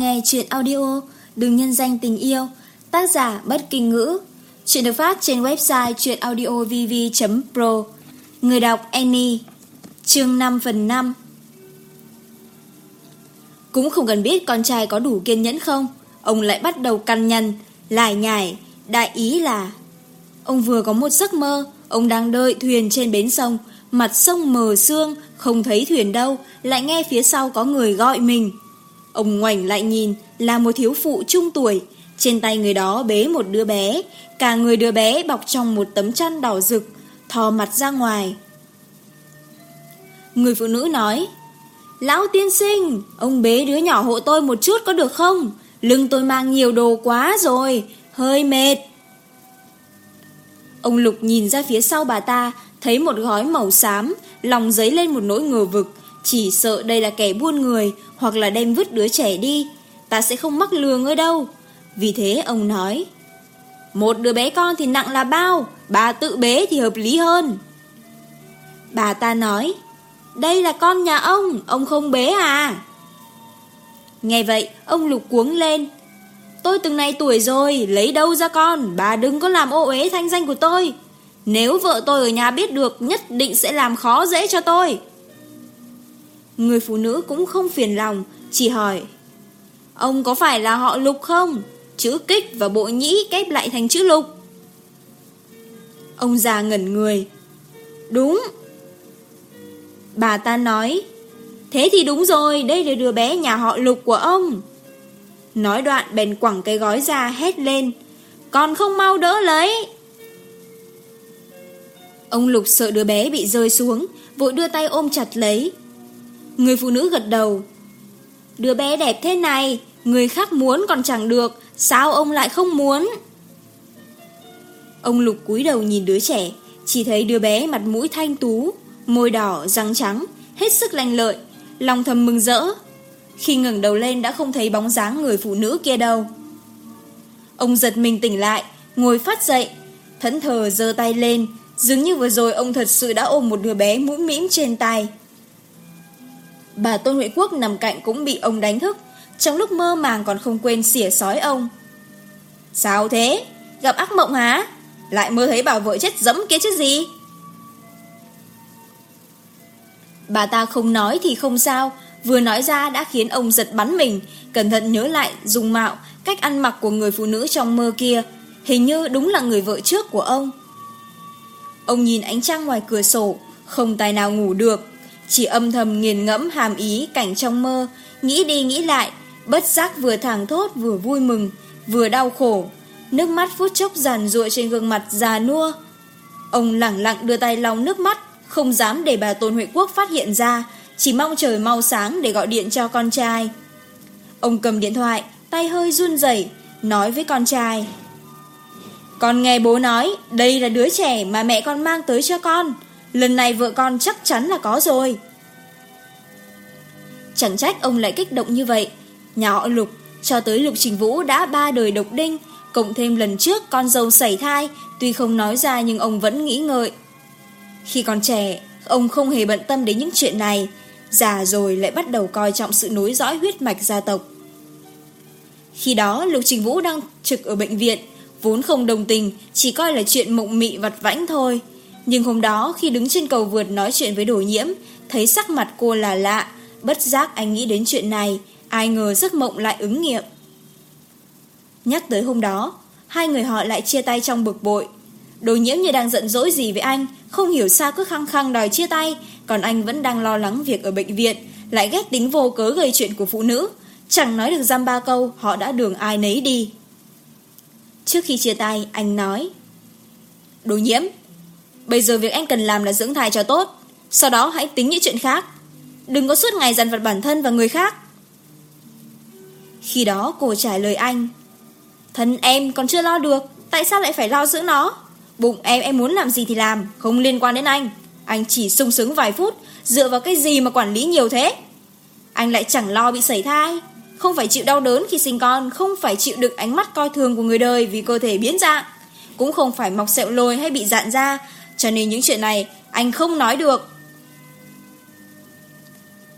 nghe chuyện audio Đừng nhân danh tình yêu, Tác giả bất kinh ngữ. Chuyện được phát trên website chuyenaudiovv.pro Người đọc Annie, Chương 5 phần 5 Cũng không cần biết con trai có đủ kiên nhẫn không, Ông lại bắt đầu căn nhằn lại nhải, Đại ý là, Ông vừa có một giấc mơ, Ông đang đợi thuyền trên bến sông, Mặt sông mờ sương, Không thấy thuyền đâu, Lại nghe phía sau có người gọi mình. Ông ngoảnh lại nhìn là một thiếu phụ trung tuổi, trên tay người đó bế một đứa bé, cả người đứa bé bọc trong một tấm chăn đỏ rực, thò mặt ra ngoài. Người phụ nữ nói, Lão tiên sinh, ông bế đứa nhỏ hộ tôi một chút có được không? Lưng tôi mang nhiều đồ quá rồi, hơi mệt. Ông Lục nhìn ra phía sau bà ta, thấy một gói màu xám, lòng giấy lên một nỗi ngờ vực. Chỉ sợ đây là kẻ buôn người, hoặc là đem vứt đứa trẻ đi, ta sẽ không mắc lừa ngươi đâu. Vì thế ông nói, một đứa bé con thì nặng là bao, bà tự bế thì hợp lý hơn. Bà ta nói, đây là con nhà ông, ông không bế à? Nghe vậy, ông Lục cuống lên. Tôi từng này tuổi rồi, lấy đâu ra con, bà đừng có làm ô uế thanh danh của tôi. Nếu vợ tôi ở nhà biết được, nhất định sẽ làm khó dễ cho tôi. Người phụ nữ cũng không phiền lòng, chỉ hỏi Ông có phải là họ lục không? Chữ kích và bộ nhĩ kép lại thành chữ lục. Ông già ngẩn người. Đúng. Bà ta nói. Thế thì đúng rồi, đây là đứa bé nhà họ lục của ông. Nói đoạn bèn quẳng cái gói ra hét lên. Còn không mau đỡ lấy. Ông Lục sợ đứa bé bị rơi xuống, vội đưa tay ôm chặt lấy, Người phụ nữ gật đầu. Đứa bé đẹp thế này Người khác muốn còn chẳng được Sao ông lại không muốn? Ông Lục cúi đầu nhìn đứa trẻ Chỉ thấy đứa bé mặt mũi thanh tú Môi đỏ, răng trắng Hết sức lành lợi Lòng thầm mừng rỡ. Khi ngừng đầu lên đã không thấy bóng dáng người phụ nữ kia đâu. Ông giật mình tỉnh lại Ngồi phát dậy Thẫn thờ dơ tay lên Dường như vừa rồi ông thật sự đã ôm một đứa bé mũm mĩm trên tay. Bà Tôn Huệ Quốc nằm cạnh cũng bị ông đánh thức. Trong lúc mơ màng còn không quên xỉa sói ông. Sao thế? Gặp ác mộng hả? Lại mơ thấy bà vợ chết dẫm kia chứ gì? Bà ta không nói thì không sao. Vừa nói ra đã khiến ông giật bắn mình. Cẩn thận nhớ lại, dùng mạo, Cách ăn mặc của người phụ nữ trong mơ kia. Hình như đúng là người vợ trước của ông. Ông nhìn ánh trăng ngoài cửa sổ, Không tài nào ngủ được chỉ âm thầm nghiền ngẫm hàm ý cảnh trong mơ, nghĩ đi nghĩ lại, bất giác vừa thảng thốt vừa vui mừng, vừa đau khổ. Nước mắt phút chốc giàn ruội trên gương mặt già nua. Ông lẳng lặng đưa tay lau nước mắt, không dám để bà Tôn Huệ Quốc phát hiện ra, chỉ mong trời mau sáng để gọi điện cho con trai. Ông cầm điện thoại, tay hơi run rẩy nói với con trai. Con nghe bố nói, đây là đứa trẻ mà mẹ con mang tới cho con. Lần này vợ con chắc chắn là có rồi. Chẳng trách ông lại kích động như vậy. Nhà họ Lục, Cho tới Lục Trình Vũ đã ba đời độc đinh, Cộng thêm lần trước con dâu xảy thai, Tuy không nói ra nhưng ông vẫn nghĩ ngợi. Khi còn trẻ, Ông không hề bận tâm đến những chuyện này. Già rồi lại bắt đầu coi trọng sự nối dõi huyết mạch gia tộc. Khi đó, Lục Trình Vũ đang trực ở bệnh viện, Vốn không đồng tình, Chỉ coi là chuyện mộng mị vặt vãnh thôi. Nhưng hôm đó khi đứng trên cầu vượt nói chuyện với đồ nhiễm, thấy sắc mặt cô là lạ, bất giác anh nghĩ đến chuyện này, ai ngờ giấc mộng lại ứng nghiệm. Nhắc tới hôm đó, hai người họ lại chia tay trong bực bội. Đồ nhiễm như đang giận dỗi gì với anh, không hiểu sao cứ khăng khăng đòi chia tay, còn anh vẫn đang lo lắng việc ở bệnh viện, lại ghét tính vô cớ gây chuyện của phụ nữ. Chẳng nói được giam ba câu, họ đã đường ai nấy đi. Trước khi chia tay, anh nói Đồ nhiễm, Bây giờ việc anh cần làm là dưỡng thai cho tốt. Sau đó hãy tính những chuyện khác. Đừng có suốt ngày dằn vặt bản thân và người khác. Khi đó cô trả lời anh, Thân em còn chưa lo được. Tại sao lại phải lo giữ nó? Bụng em em muốn làm gì thì làm, Không liên quan đến anh. Anh chỉ sung sướng vài phút, Dựa vào cái gì mà quản lý nhiều thế? Anh lại chẳng lo bị sẩy thai. Không phải chịu đau đớn khi sinh con, Không phải chịu được ánh mắt coi thường của người đời Vì cơ thể biến dạng. Cũng không phải mọc sẹo lồi hay bị dạn ra cho nên những chuyện này anh không nói được.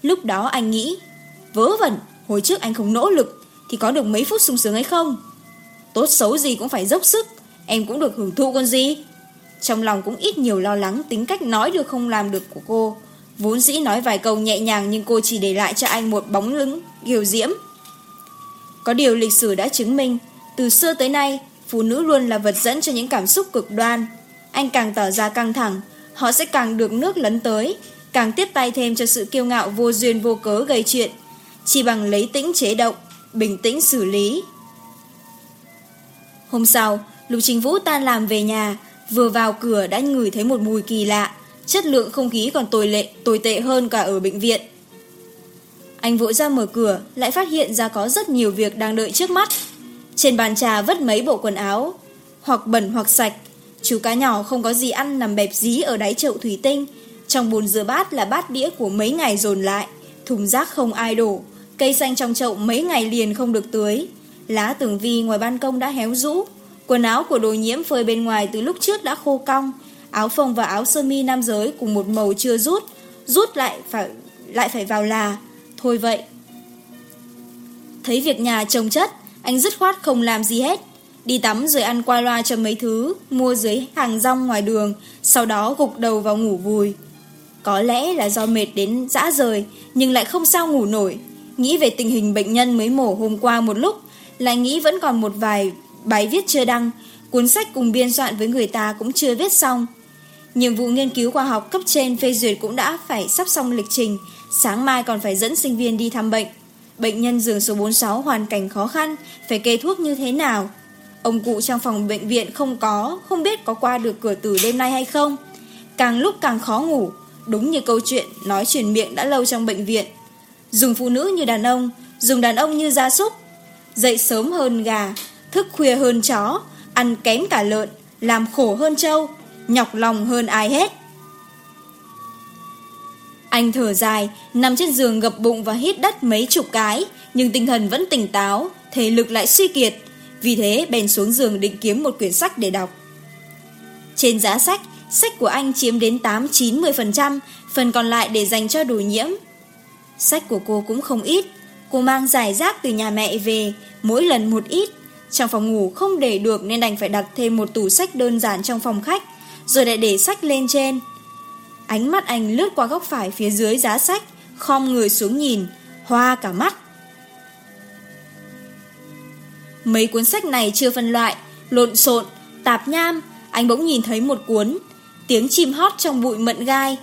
Lúc đó anh nghĩ, vớ vẩn, hồi trước anh không nỗ lực thì có được mấy phút sung sướng hay không? Tốt xấu gì cũng phải dốc sức, em cũng được hưởng thụ con gì. Trong lòng cũng ít nhiều lo lắng tính cách nói được không làm được của cô. Vốn dĩ nói vài câu nhẹ nhàng nhưng cô chỉ để lại cho anh một bóng lưng kiều diễm. Có điều lịch sử đã chứng minh, từ xưa tới nay, phụ nữ luôn là vật dẫn cho những cảm xúc cực đoan, anh càng tỏ ra căng thẳng, họ sẽ càng được nước lấn tới, càng tiếp tay thêm cho sự kiêu ngạo vô duyên vô cớ gây chuyện. Chỉ bằng lấy tĩnh chế động, bình tĩnh xử lý. Hôm sau, Lục Trình Vũ tan làm về nhà, vừa vào cửa đã ngửi thấy một mùi kỳ lạ, chất lượng không khí còn tồi lệ, tồi tệ hơn cả ở bệnh viện. Anh vội ra mở cửa, lại phát hiện ra có rất nhiều việc đang đợi trước mắt. Trên bàn trà vất mấy bộ quần áo, hoặc bẩn hoặc sạch, Chú cá nhỏ không có gì ăn nằm bẹp dí ở đáy chậu thủy tinh. Trong bồn rửa bát là bát đĩa của mấy ngày dồn lại. Thùng rác không ai đổ. Cây xanh trong chậu mấy ngày liền không được tưới. Lá tường vi ngoài ban công đã héo rũ. Quần áo của đồ nhiễm phơi bên ngoài từ lúc trước đã khô cong. Áo phông và áo sơ mi nam giới cùng một màu chưa rút. Rút lại phải lại phải vào là. Thôi vậy. Thấy việc nhà trồng chất, anh dứt khoát không làm gì hết. Đi tắm rồi ăn qua loa cho mấy thứ, Mua dưới hàng rong ngoài đường, Sau đó gục đầu vào ngủ vùi. Có lẽ là do mệt đến dã rời, Nhưng lại không sao ngủ nổi. Nghĩ về tình hình bệnh nhân mới mổ hôm qua một lúc, Lại nghĩ vẫn còn một vài bài viết chưa đăng, Cuốn sách cùng biên soạn với người ta cũng chưa viết xong. Nhiệm vụ nghiên cứu khoa học cấp trên phê duyệt cũng đã phải sắp xong lịch trình, Sáng mai còn phải dẫn sinh viên đi thăm bệnh. Bệnh nhân giường số 46 hoàn cảnh khó khăn, Phải kê thuốc như thế nào? Ông cụ trong phòng bệnh viện không có, không biết có qua được cửa tử đêm nay hay không. Càng lúc càng khó ngủ, đúng như câu chuyện nói chuyển miệng đã lâu trong bệnh viện. Dùng phụ nữ như đàn ông, dùng đàn ông như gia súc. Dậy sớm hơn gà, thức khuya hơn chó, ăn kém cả lợn, làm khổ hơn trâu, nhọc lòng hơn ai hết. Anh thở dài, nằm trên giường gập bụng và hít đất mấy chục cái, nhưng tinh thần vẫn tỉnh táo, thể lực lại suy kiệt. Vì thế bèn xuống giường định kiếm một quyển sách để đọc. Trên giá sách, sách của anh chiếm đến 8-90%, phần còn lại để dành cho đồ nhiễm. Sách của cô cũng không ít, cô mang giải rác từ nhà mẹ về, mỗi lần một ít. Trong phòng ngủ không để được nên đành phải đặt thêm một tủ sách đơn giản trong phòng khách, rồi lại để sách lên trên. Ánh mắt anh lướt qua góc phải phía dưới giá sách, khom người xuống nhìn, hoa cả mắt. Mấy cuốn sách này chưa phân loại, lộn xộn, tạp nham, anh bỗng nhìn thấy một cuốn, tiếng chim hót trong bụi mận gai.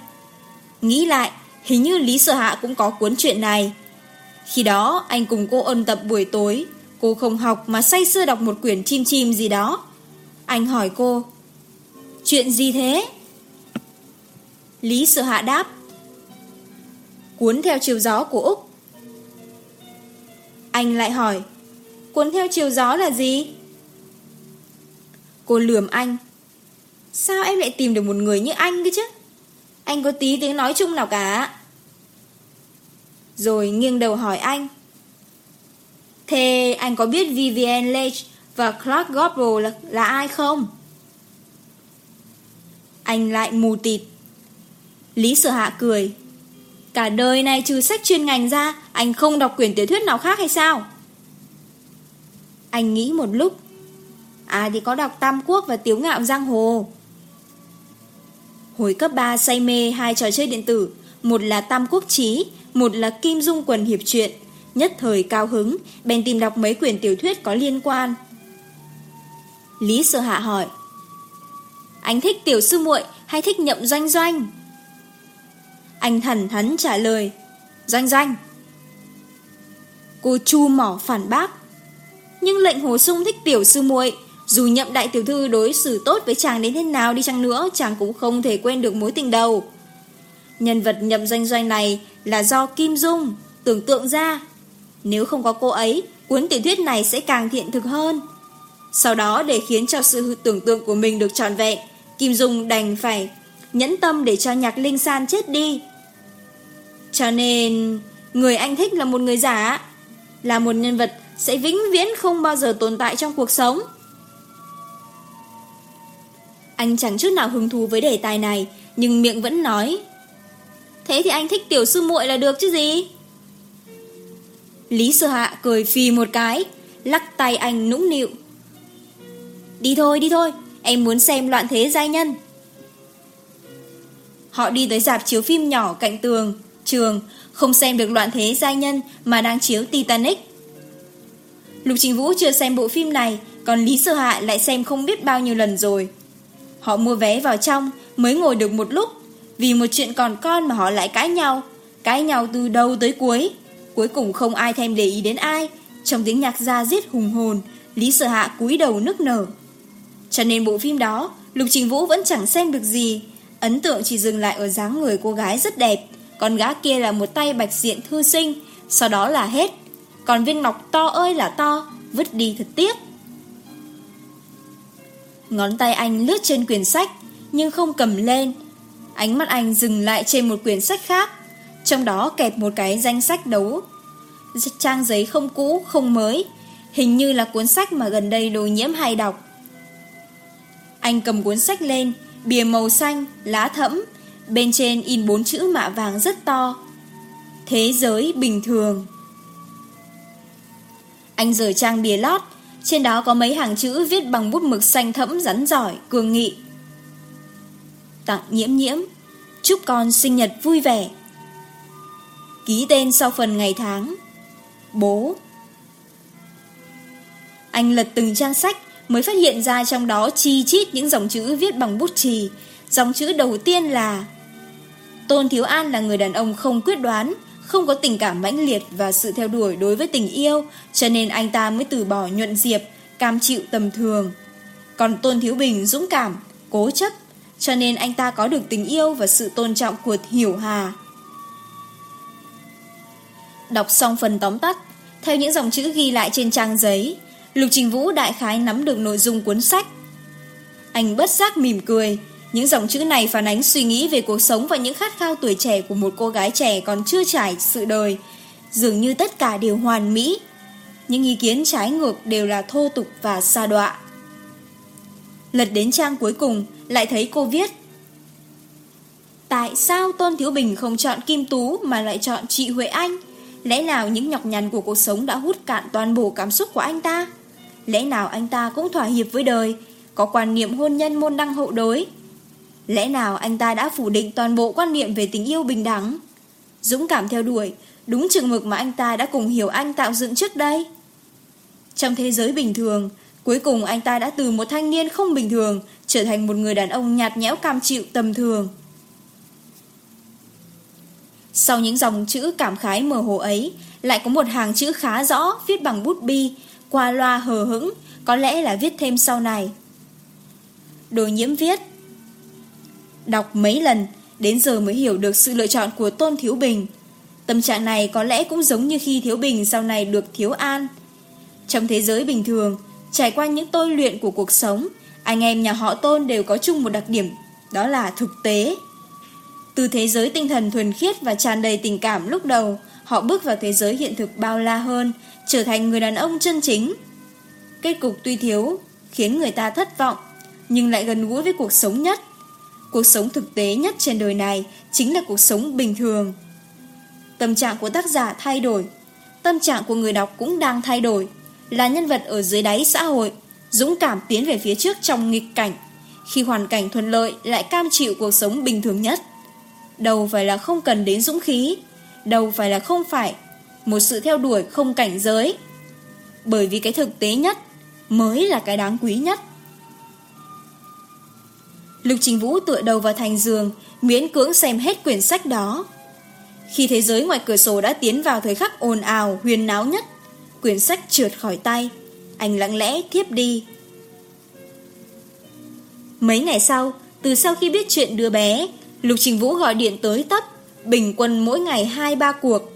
Nghĩ lại, hình như Lý Sở Hạ cũng có cuốn chuyện này. Khi đó, anh cùng cô ôn tập buổi tối, cô không học mà say sưa đọc một quyển chim chim gì đó. Anh hỏi cô, chuyện gì thế? Lý Sở Hạ đáp, cuốn theo chiều gió của Úc. Anh lại hỏi, Cuốn theo chiều gió là gì? Cô lườm anh Sao em lại tìm được một người như anh cơ chứ? Anh có tí tiếng nói chung nào cả Rồi nghiêng đầu hỏi anh Thế anh có biết Vivian Leitch và Clark Gobble là, là ai không? Anh lại mù tịt Lý sở hạ cười Cả đời này trừ sách chuyên ngành ra Anh không đọc quyển tiểu thuyết nào khác hay sao? Anh nghĩ một lúc. Ai thì có đọc Tam Quốc và Tiếu Ngạo Giang Hồ. Hồi cấp 3 say mê hai trò chơi điện tử. Một là Tam Quốc Chí, Một là Kim Dung Quần Hiệp Truyện. Nhất thời cao hứng, Bèn tìm đọc mấy quyển tiểu thuyết có liên quan. Lý sơ Hạ hỏi, Anh thích tiểu sư muội hay thích nhậm doanh doanh? Anh thẳng thắn trả lời, Doanh doanh. Cô chu mỏ phản bác nhưng lệnh hồ sung thích tiểu sư muội Dù nhậm đại tiểu thư đối xử tốt với chàng đến thế nào đi chăng nữa, chàng cũng không thể quên được mối tình đầu. Nhân vật nhậm doanh doanh này là do Kim Dung, tưởng tượng ra. Nếu không có cô ấy, cuốn tiểu thuyết này sẽ càng thiện thực hơn. Sau đó để khiến cho sự tưởng tượng của mình được trọn vẹn, Kim Dung đành phải nhẫn tâm để cho nhạc Linh San chết đi. Cho nên, người anh thích là một người giả, là một nhân vật sẽ vĩnh viễn không bao giờ tồn tại trong cuộc sống. Anh chẳng chút nào hứng thú với đề tài này, nhưng miệng vẫn nói. Thế thì anh thích tiểu sư muội là được chứ gì? Lý sư Hạ cười phì một cái, lắc tay anh nũng nịu. Đi thôi, đi thôi, em muốn xem loạn thế giai nhân. Họ đi tới dạp chiếu phim nhỏ cạnh tường, trường, không xem được loạn thế giai nhân mà đang chiếu Titanic. Lục Trình Vũ chưa xem bộ phim này, còn Lý Sơ Hạ lại xem không biết bao nhiêu lần rồi. Họ mua vé vào trong, mới ngồi được một lúc, vì một chuyện còn con mà họ lại cãi nhau, cãi nhau từ đầu tới cuối. Cuối cùng không ai thèm để ý đến ai, trong tiếng nhạc ra giết hùng hồn, Lý Sơ Hạ cúi đầu nức nở. Cho nên bộ phim đó, Lục Trình Vũ vẫn chẳng xem được gì, ấn tượng chỉ dừng lại ở dáng người cô gái rất đẹp, con gã kia là một tay bạch diện thư sinh, sau đó là hết. Còn viên ngọc to ơi là to Vứt đi thật tiếc. Ngón tay anh lướt trên quyển sách Nhưng không cầm lên. Ánh mắt anh dừng lại trên một quyển sách khác Trong đó kẹp một cái danh sách đấu. Trang giấy không cũ, không mới Hình như là cuốn sách mà gần đây đồ nhiễm hay đọc. Anh cầm cuốn sách lên Bìa màu xanh, lá thẫm Bên trên in bốn chữ mạ vàng rất to. Thế giới bình thường. Anh rời trang bìa lót, trên đó có mấy hàng chữ viết bằng bút mực xanh thẫm rắn giỏi, cường nghị. Tặng nhiễm nhiễm, chúc con sinh nhật vui vẻ. Ký tên sau phần ngày tháng. Bố. Anh lật từng trang sách mới phát hiện ra trong đó chi chít những dòng chữ viết bằng bút chì. Dòng chữ đầu tiên là Tôn Thiếu An là người đàn ông không quyết đoán, không có tình cảm mãnh liệt và sự theo đuổi đối với tình yêu, cho nên anh ta mới từ bỏ nhuận diệp, cam chịu tầm thường. Còn Tôn Thiếu Bình dũng cảm, cố chấp, cho nên anh ta có được tình yêu và sự tôn trọng của Hiểu Hà. Đọc xong phần tóm tắt, theo những dòng chữ ghi lại trên trang giấy, Lục Trình Vũ đại khái nắm được nội dung cuốn sách. Anh bất giác mỉm cười, những dòng chữ này phản ánh suy nghĩ về cuộc sống và những khát khao tuổi trẻ của một cô gái trẻ còn chưa trải sự đời. Dường như tất cả đều hoàn mỹ. Những ý kiến trái ngược đều là thô tục và xa đọa. Lật đến trang cuối cùng, lại thấy cô viết Tại sao Tôn Thiếu Bình không chọn Kim Tú mà lại chọn chị Huệ Anh? Lẽ nào những nhọc nhằn của cuộc sống đã hút cạn toàn bộ cảm xúc của anh ta? Lẽ nào anh ta cũng thỏa hiệp với đời, có quan niệm hôn nhân môn đăng hậu đối, Lẽ nào anh ta đã phủ định toàn bộ quan niệm về tình yêu bình đẳng? Dũng cảm theo đuổi, đúng chừng mực mà anh ta đã cùng hiểu anh tạo dựng trước đây. Trong thế giới bình thường, cuối cùng anh ta đã từ một thanh niên không bình thường trở thành một người đàn ông nhạt nhẽo cam chịu tầm thường. Sau những dòng chữ cảm khái mờ hồ ấy, lại có một hàng chữ khá rõ viết bằng bút bi, qua loa hờ hững, có lẽ là viết thêm sau này. Đồ nhiễm viết, Đọc mấy lần, đến giờ mới hiểu được sự lựa chọn của Tôn Thiếu Bình. Tâm trạng này có lẽ cũng giống như khi Thiếu Bình sau này được Thiếu An. Trong thế giới bình thường, trải qua những tôi luyện của cuộc sống, anh em nhà họ Tôn đều có chung một đặc điểm, đó là thực tế. Từ thế giới tinh thần thuần khiết và tràn đầy tình cảm lúc đầu, họ bước vào thế giới hiện thực bao la hơn, trở thành người đàn ông chân chính. Kết cục tuy thiếu, khiến người ta thất vọng, nhưng lại gần gũi với cuộc sống nhất. Cuộc sống thực tế nhất trên đời này chính là cuộc sống bình thường. Tâm trạng của tác giả thay đổi, tâm trạng của người đọc cũng đang thay đổi. Là nhân vật ở dưới đáy xã hội, dũng cảm tiến về phía trước trong nghịch cảnh. Khi hoàn cảnh thuận lợi lại cam chịu cuộc sống bình thường nhất. đầu phải là không cần đến dũng khí, đầu phải là không phải một sự theo đuổi không cảnh giới. Bởi vì cái thực tế nhất mới là cái đáng quý nhất. Lục Trình Vũ tựa đầu vào thành giường, miễn cưỡng xem hết quyển sách đó. Khi thế giới ngoài cửa sổ đã tiến vào thời khắc ồn ào, huyền náo nhất, quyển sách trượt khỏi tay, anh lặng lẽ thiếp đi. Mấy ngày sau, từ sau khi biết chuyện đứa bé, Lục Trình Vũ gọi điện tới tấp, bình quân mỗi ngày 2-3 cuộc.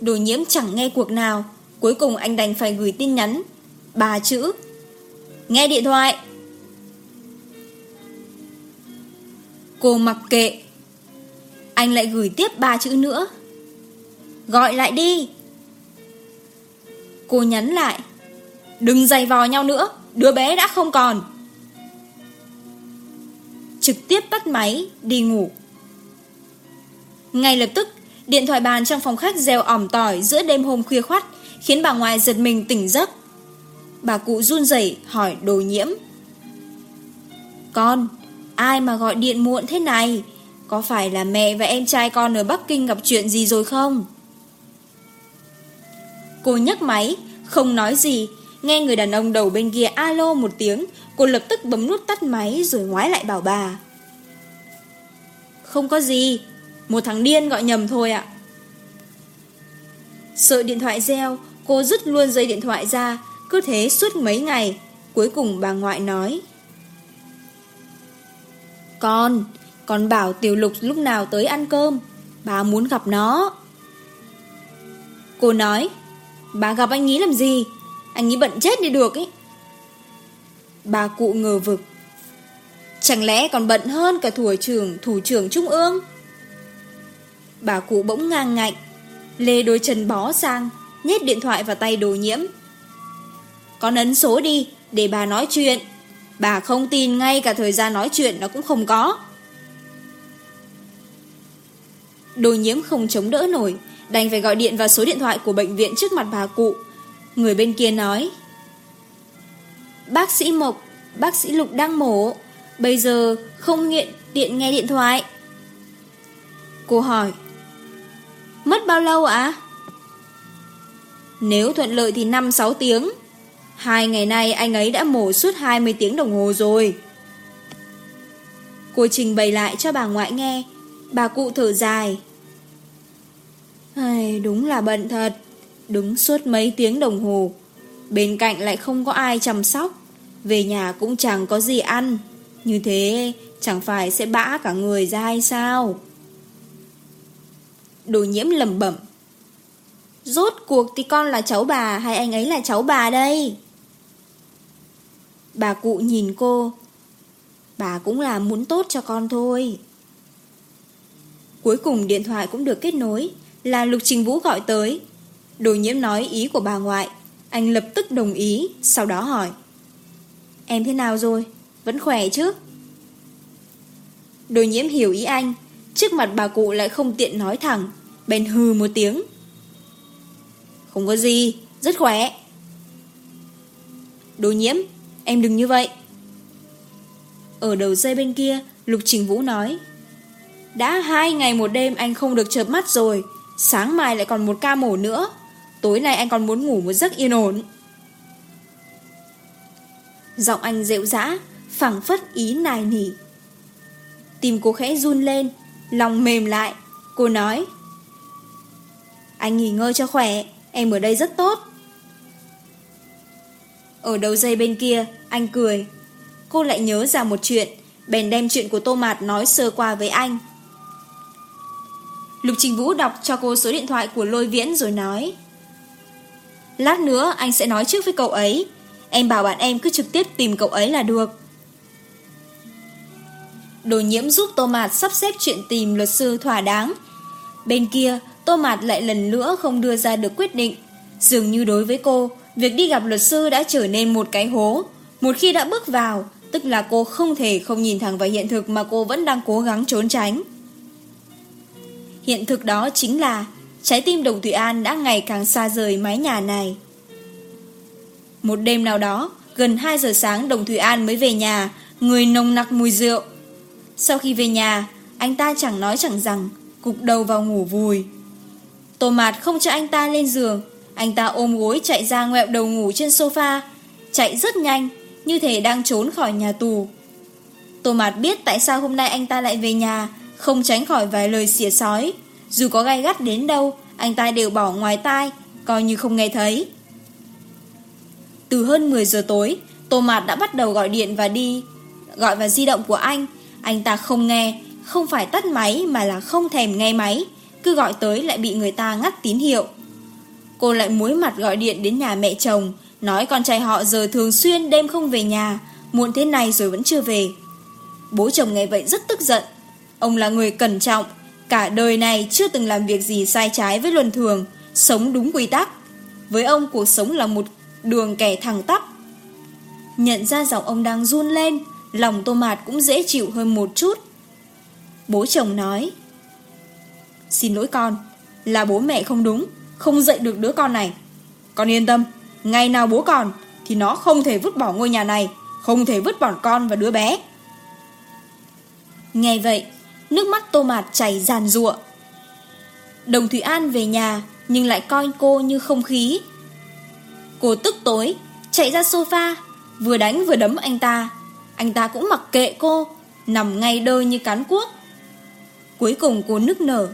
Đồ nhiễm chẳng nghe cuộc nào, cuối cùng anh đành phải gửi tin nhắn, ba chữ. Nghe điện thoại! Cô mặc kệ. Anh lại gửi tiếp ba chữ nữa. Gọi lại đi. Cô nhắn lại. Đừng giày vò nhau nữa. Đứa bé đã không còn. Trực tiếp bắt máy, Đi ngủ. Ngay lập tức, Điện thoại bàn trong phòng khách reo ỏm tỏi Giữa đêm hôm khuya khoắt, Khiến bà ngoại giật mình tỉnh giấc. Bà cụ run rẩy hỏi đồ nhiễm. Con Ai mà gọi điện muộn thế này? Có phải là mẹ và em trai con ở Bắc Kinh gặp chuyện gì rồi không? Cô nhấc máy, không nói gì. Nghe người đàn ông đầu bên kia alo một tiếng, cô lập tức bấm nút tắt máy rồi ngoái lại bảo bà. Không có gì, một thằng điên gọi nhầm thôi ạ. Sợ điện thoại reo, cô rứt luôn dây điện thoại ra, cứ thế suốt mấy ngày. Cuối cùng bà ngoại nói. Con, con bảo Tiểu Lục lúc nào tới ăn cơm, bà muốn gặp nó. Cô nói, bà gặp anh nghĩ làm gì? Anh ý bận chết đi được ấy. Bà cụ ngờ vực. Chẳng lẽ còn bận hơn cả thủ trưởng, thủ trưởng trung ương? Bà cụ bỗng ngang ngạnh, lê đôi chân bó sang, nhét điện thoại vào tay đồ nhiễm. Con ấn số đi, để bà nói chuyện. Bà không tin ngay cả thời gian nói chuyện nó cũng không có. Đồ nhiễm không chống đỡ nổi, đành phải gọi điện vào số điện thoại của bệnh viện trước mặt bà cụ. Người bên kia nói, Bác sĩ Mộc, bác sĩ Lục đang mổ, bây giờ không nghiện điện nghe điện thoại. Cô hỏi, Mất bao lâu ạ? Nếu thuận lợi thì 5-6 tiếng. Hai ngày nay anh ấy đã mổ suốt 20 tiếng đồng hồ rồi. Cô trình bày lại cho bà ngoại nghe. Bà cụ thở dài. Ai, đúng là bận thật. Đứng suốt mấy tiếng đồng hồ. Bên cạnh lại không có ai chăm sóc. Về nhà cũng chẳng có gì ăn. Như thế chẳng phải sẽ bã cả người ra hay sao? Đồ nhiễm lầm bẩm Rốt cuộc thì con là cháu bà hay anh ấy là cháu bà đây? Bà cụ nhìn cô. Bà cũng là muốn tốt cho con thôi. Cuối cùng điện thoại cũng được kết nối Là Lục Trình Vũ gọi tới. Đồ nhiễm nói ý của bà ngoại. Anh lập tức đồng ý Sau đó hỏi. Em thế nào rồi? Vẫn khỏe chứ? Đồ nhiễm hiểu ý anh. Trước mặt bà cụ lại không tiện nói thẳng Bèn hừ một tiếng. Không có gì, rất khỏe. Đồ nhiễm Em đừng như vậy. Ở đầu dây bên kia, Lục Trình Vũ nói. Đã hai ngày một đêm anh không được chợp mắt rồi. Sáng mai lại còn một ca mổ nữa. Tối nay anh còn muốn ngủ một giấc yên ổn. Giọng anh dịu dã, phẳng phất ý nài nỉ. Tìm cô khẽ run lên, lòng mềm lại. Cô nói. Anh nghỉ ngơi cho khỏe, em ở đây rất tốt. Ở đầu dây bên kia, anh cười. Cô lại nhớ ra một chuyện, bèn đem chuyện của Tô Mạt nói sơ qua với anh. Lục Trình Vũ đọc cho cô số điện thoại của Lôi Viễn rồi nói. Lát nữa anh sẽ nói trước với cậu ấy, em bảo bạn em cứ trực tiếp tìm cậu ấy là được. Đồ nhiễm giúp Tô Mạt sắp xếp chuyện tìm luật sư thỏa đáng. Bên kia, Tô Mạt lại lần nữa không đưa ra được quyết định. Dường như đối với cô, Việc đi gặp luật sư đã trở nên một cái hố. Một khi đã bước vào, tức là cô không thể không nhìn thẳng vào hiện thực mà cô vẫn đang cố gắng trốn tránh. Hiện thực đó chính là trái tim Đồng Thủy An đã ngày càng xa rời mái nhà này. Một đêm nào đó, gần 2 giờ sáng Đồng Thủy An mới về nhà, người nồng nặc mùi rượu. Sau khi về nhà, anh ta chẳng nói chẳng rằng, cục đầu vào ngủ vùi. Tô Mạt không cho anh ta lên giường, anh ta ôm gối chạy ra ngoẹo đầu ngủ trên sofa, Chạy rất nhanh, Như thể đang trốn khỏi nhà tù. Tô Mạt biết tại sao hôm nay anh ta lại về nhà, Không tránh khỏi vài lời xỉa sói. Dù có gai gắt đến đâu, Anh ta đều bỏ ngoài tai, Coi như không nghe thấy. Từ hơn 10 giờ tối, Tô Mạt đã bắt đầu gọi điện và đi, Gọi vào di động của anh. Anh ta không nghe, Không phải tắt máy mà là không thèm nghe máy, Cứ gọi tới lại bị người ta ngắt tín hiệu cô lại muối mặt gọi điện đến nhà mẹ chồng, nói con trai họ giờ thường xuyên đêm không về nhà, muộn thế này rồi vẫn chưa về. Bố chồng nghe vậy rất tức giận. Ông là người cẩn trọng, cả đời này chưa từng làm việc gì sai trái với luân thường, sống đúng quy tắc. Với ông cuộc sống là một đường kẻ thẳng tắp. Nhận ra giọng ông đang run lên, lòng tô mạt cũng dễ chịu hơn một chút. Bố chồng nói, Xin lỗi con, là bố mẹ không đúng không dạy được đứa con này. Con yên tâm, ngày nào bố còn thì nó không thể vứt bỏ ngôi nhà này, không thể vứt bỏ con và đứa bé. Nghe vậy, nước mắt tô mạt chảy ràn ruộng. Đồng Thủy An về nhà nhưng lại coi cô như không khí. Cô tức tối, chạy ra sofa, vừa đánh vừa đấm anh ta. Anh ta cũng mặc kệ cô, nằm ngay đơ như cán cuốc. Cuối cùng cô nức nở.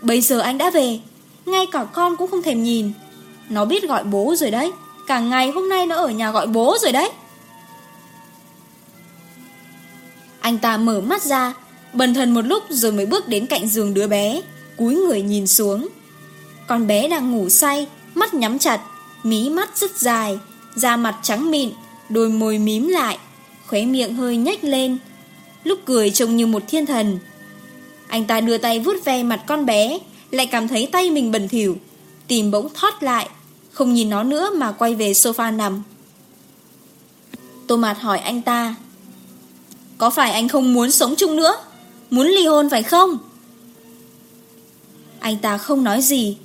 Bây giờ anh đã về, ngay cả con cũng không thèm nhìn. Nó biết gọi bố rồi đấy. Cả ngày hôm nay nó ở nhà gọi bố rồi đấy. Anh ta mở mắt ra, Bần thần một lúc rồi mới bước đến cạnh giường đứa bé, Cúi người nhìn xuống. Con bé đang ngủ say, Mắt nhắm chặt, Mí mắt rất dài, Da mặt trắng mịn, Đôi môi mím lại, Khóe miệng hơi nhách lên, Lúc cười trông như một thiên thần. Anh ta đưa tay vuốt ve mặt con bé lại cảm thấy tay mình bẩn thỉu. Tìm bỗng thoát lại, Không nhìn nó nữa mà quay về sofa nằm. Tô Mạt hỏi anh ta, Có phải anh không muốn sống chung nữa? Muốn ly hôn phải không? Anh ta không nói gì.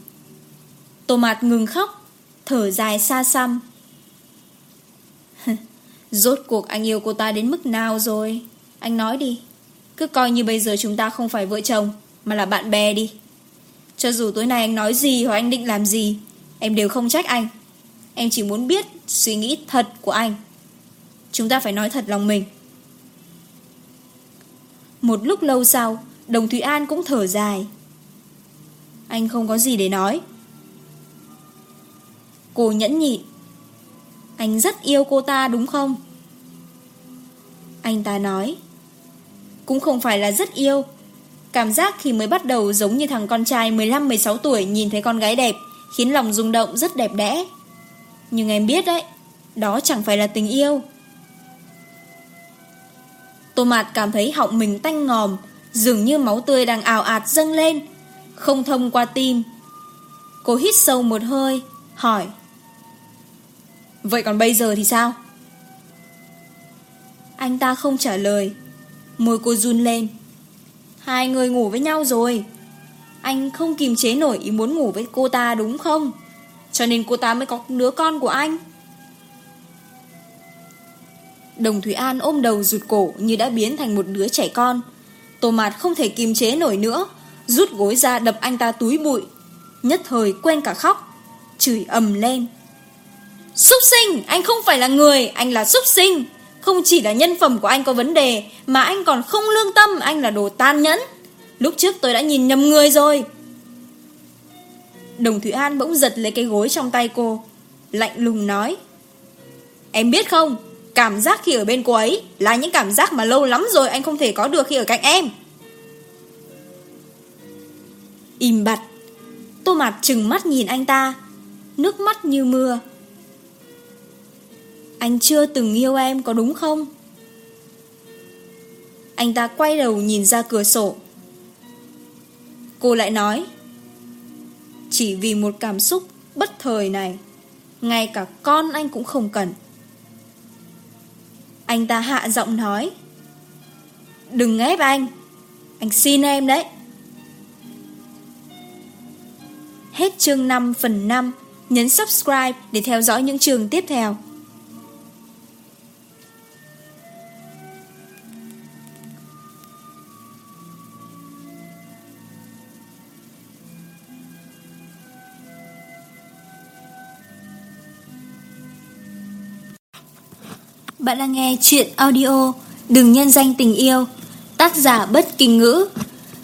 Tô Mạt ngừng khóc, Thở dài xa xăm. Rốt cuộc anh yêu cô ta đến mức nào rồi? Anh nói đi, Cứ coi như bây giờ chúng ta không phải vợ chồng, Mà là bạn bè đi. Cho dù tối nay anh nói gì hoặc anh định làm gì, Em đều không trách anh. Em chỉ muốn biết suy nghĩ thật của anh. Chúng ta phải nói thật lòng mình. Một lúc lâu sau, Đồng thủy An cũng thở dài. Anh không có gì để nói. Cô nhẫn nhịn Anh rất yêu cô ta đúng không? Anh ta nói, Cũng không phải là rất yêu Cảm giác khi mới bắt đầu giống như thằng con trai 15-16 tuổi nhìn thấy con gái đẹp, khiến lòng rung động rất đẹp đẽ. Nhưng em biết đấy, đó chẳng phải là tình yêu. Tô Mạt cảm thấy họng mình tanh ngòm, dường như máu tươi đang ào ạt dâng lên, không thông qua tim. Cô hít sâu một hơi, hỏi. Vậy còn bây giờ thì sao? Anh ta không trả lời, môi cô run lên. Hai người ngủ với nhau rồi. Anh không kìm chế nổi ý muốn ngủ với cô ta đúng không? Cho nên cô ta mới có đứa con của anh. Đồng thủy An ôm đầu rụt cổ như đã biến thành một đứa trẻ con. Tô Mạt không thể kìm chế nổi nữa Rút gối ra đập anh ta túi bụi. Nhất thời quen cả khóc Chửi ầm lên. Xúc sinh, anh không phải là người, anh là xúc sinh. Không chỉ là nhân phẩm của anh có vấn đề, Mà anh còn không lương tâm, Anh là đồ tan nhẫn. Lúc trước tôi đã nhìn nhầm người rồi. Đồng Thủy An bỗng giật lấy cái gối trong tay cô, Lạnh lùng nói, Em biết không, Cảm giác khi ở bên cô ấy Là những cảm giác mà lâu lắm rồi anh không thể có được khi ở cạnh em. Im bặt, Tô mặt trừng mắt nhìn anh ta, Nước mắt như mưa. Anh chưa từng yêu em có đúng không? Anh ta quay đầu nhìn ra cửa sổ. Cô lại nói. Chỉ vì một cảm xúc bất thời này, ngay cả con anh cũng không cần. Anh ta hạ giọng nói. Đừng ép anh, anh xin em đấy. Hết chương 5 phần 5, nhấn subscribe để theo dõi những chương tiếp theo. Bạn đang nghe chuyện audio Đừng nhân danh tình yêu, Tác giả bất kinh ngữ.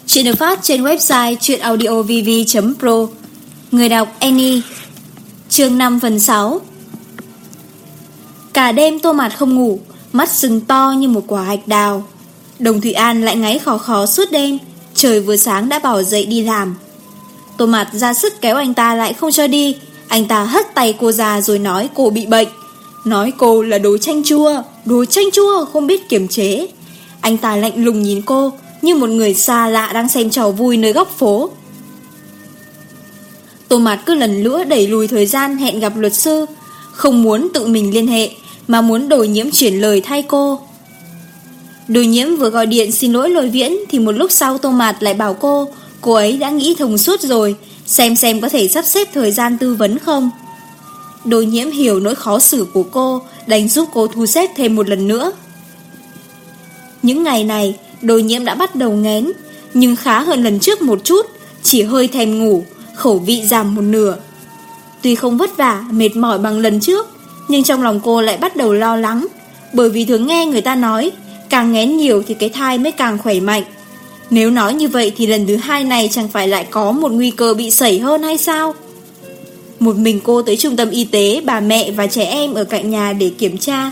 Chuyện được phát trên website chuyenaudiovv.pro Người đọc Annie, chương 5 phần 6 Cả đêm tô mạt không ngủ, Mắt sừng to như một quả hạch đào. Đồng Thụy An lại ngáy khó khó suốt đêm, Trời vừa sáng đã bảo dậy đi làm. Tô mạt ra sức kéo anh ta lại không cho đi, Anh ta hất tay cô già rồi nói cô bị bệnh. Nói cô là đồ chanh chua, Đồ chanh chua không biết kiềm chế. Anh ta lạnh lùng nhìn cô, Như một người xa lạ đang xem trò vui nơi góc phố. Tô Mạt cứ lần nữa đẩy lùi thời gian hẹn gặp luật sư, Không muốn tự mình liên hệ, Mà muốn đồ nhiễm chuyển lời thay cô. Đồ nhiễm vừa gọi điện xin lỗi lôi viễn, Thì một lúc sau Tô Mạt lại bảo cô Cô ấy đã nghĩ thông suốt rồi, Xem xem có thể sắp xếp thời gian tư vấn không? Đôi nhiễm hiểu nỗi khó xử của cô Đành giúp cô thu xếp thêm một lần nữa. Những ngày này đôi nhiễm đã bắt đầu ngén Nhưng khá hơn lần trước một chút Chỉ hơi thèm ngủ Khẩu vị giảm một nửa. Tuy không vất vả, mệt mỏi bằng lần trước Nhưng trong lòng cô lại bắt đầu lo lắng Bởi vì thường nghe người ta nói Càng ngén nhiều thì cái thai mới càng khỏe mạnh. Nếu nói như vậy Thì lần thứ hai này chẳng phải lại có Một nguy cơ bị sẩy hơn hay sao? Một mình cô tới trung tâm y tế, Bà mẹ và trẻ em ở cạnh nhà để kiểm tra.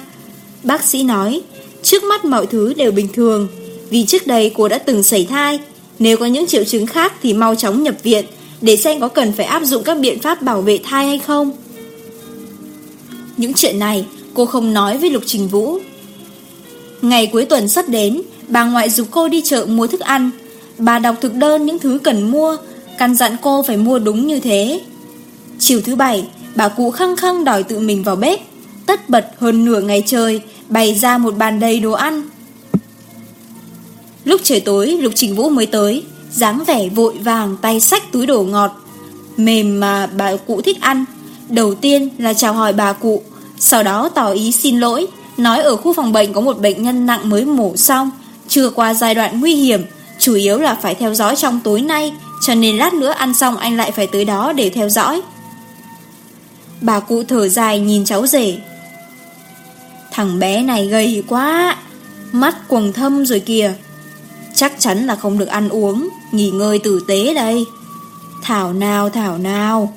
Bác sĩ nói, Trước mắt mọi thứ đều bình thường. Vì trước đây cô đã từng xảy thai. Nếu có những triệu chứng khác thì mau chóng nhập viện Để xem có cần phải áp dụng các biện pháp bảo vệ thai hay không. Những chuyện này cô không nói với Lục Trình Vũ. Ngày cuối tuần sắp đến, Bà ngoại giúp cô đi chợ mua thức ăn. Bà đọc thực đơn những thứ cần mua, Căn dặn cô phải mua đúng như thế. Chiều thứ bảy, bà cụ khăng khăng đòi tự mình vào bếp, tất bật hơn nửa ngày trời, bày ra một bàn đầy đồ ăn. Lúc trời tối, Lục Trình Vũ mới tới, dáng vẻ vội vàng tay sách túi đồ ngọt, mềm mà bà cụ thích ăn. Đầu tiên là chào hỏi bà cụ, sau đó tỏ ý xin lỗi, nói ở khu phòng bệnh có một bệnh nhân nặng mới mổ xong, chưa qua giai đoạn nguy hiểm, chủ yếu là phải theo dõi trong tối nay, cho nên lát nữa ăn xong anh lại phải tới đó để theo dõi. Bà cụ thở dài nhìn cháu rể. Thằng bé này gầy quá, Mắt quầng thâm rồi kìa. Chắc chắn là không được ăn uống, Nghỉ ngơi tử tế đây. Thảo nào thảo nào.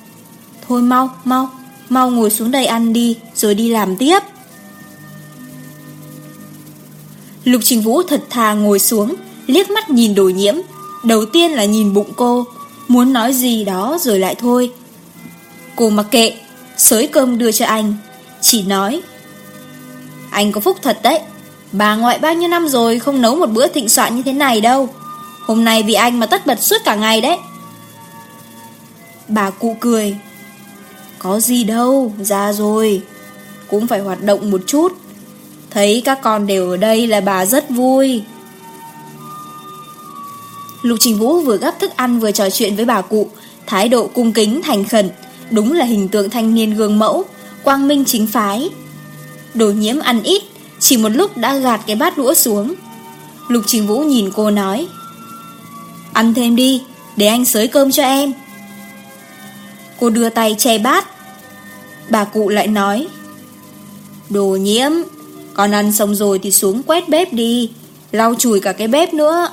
Thôi mau mau Mau ngồi xuống đây ăn đi, Rồi đi làm tiếp. Lục Trình Vũ thật thà ngồi xuống, Liếc mắt nhìn đồ nhiễm. Đầu tiên là nhìn bụng cô, Muốn nói gì đó rồi lại thôi. Cô mặc kệ. Sới cơm đưa cho anh. Chỉ nói Anh có phúc thật đấy. Bà ngoại bao nhiêu năm rồi không nấu một bữa thịnh soạn như thế này đâu. Hôm nay vì anh mà tất bật suốt cả ngày đấy. Bà cụ cười Có gì đâu, ra rồi Cũng phải hoạt động một chút. Thấy các con đều ở đây là bà rất vui. Lục Trình Vũ vừa gấp thức ăn vừa trò chuyện với bà cụ Thái độ cung kính thành khẩn. Đúng là hình tượng thanh niên gương mẫu, Quang minh chính phái. Đồ nhiễm ăn ít, Chỉ một lúc đã gạt cái bát đũa xuống. Lục Trình Vũ nhìn cô nói, Ăn thêm đi, Để anh sới cơm cho em. Cô đưa tay che bát. Bà cụ lại nói, Đồ nhiễm, Con ăn xong rồi thì xuống quét bếp đi, Lau chùi cả cái bếp nữa.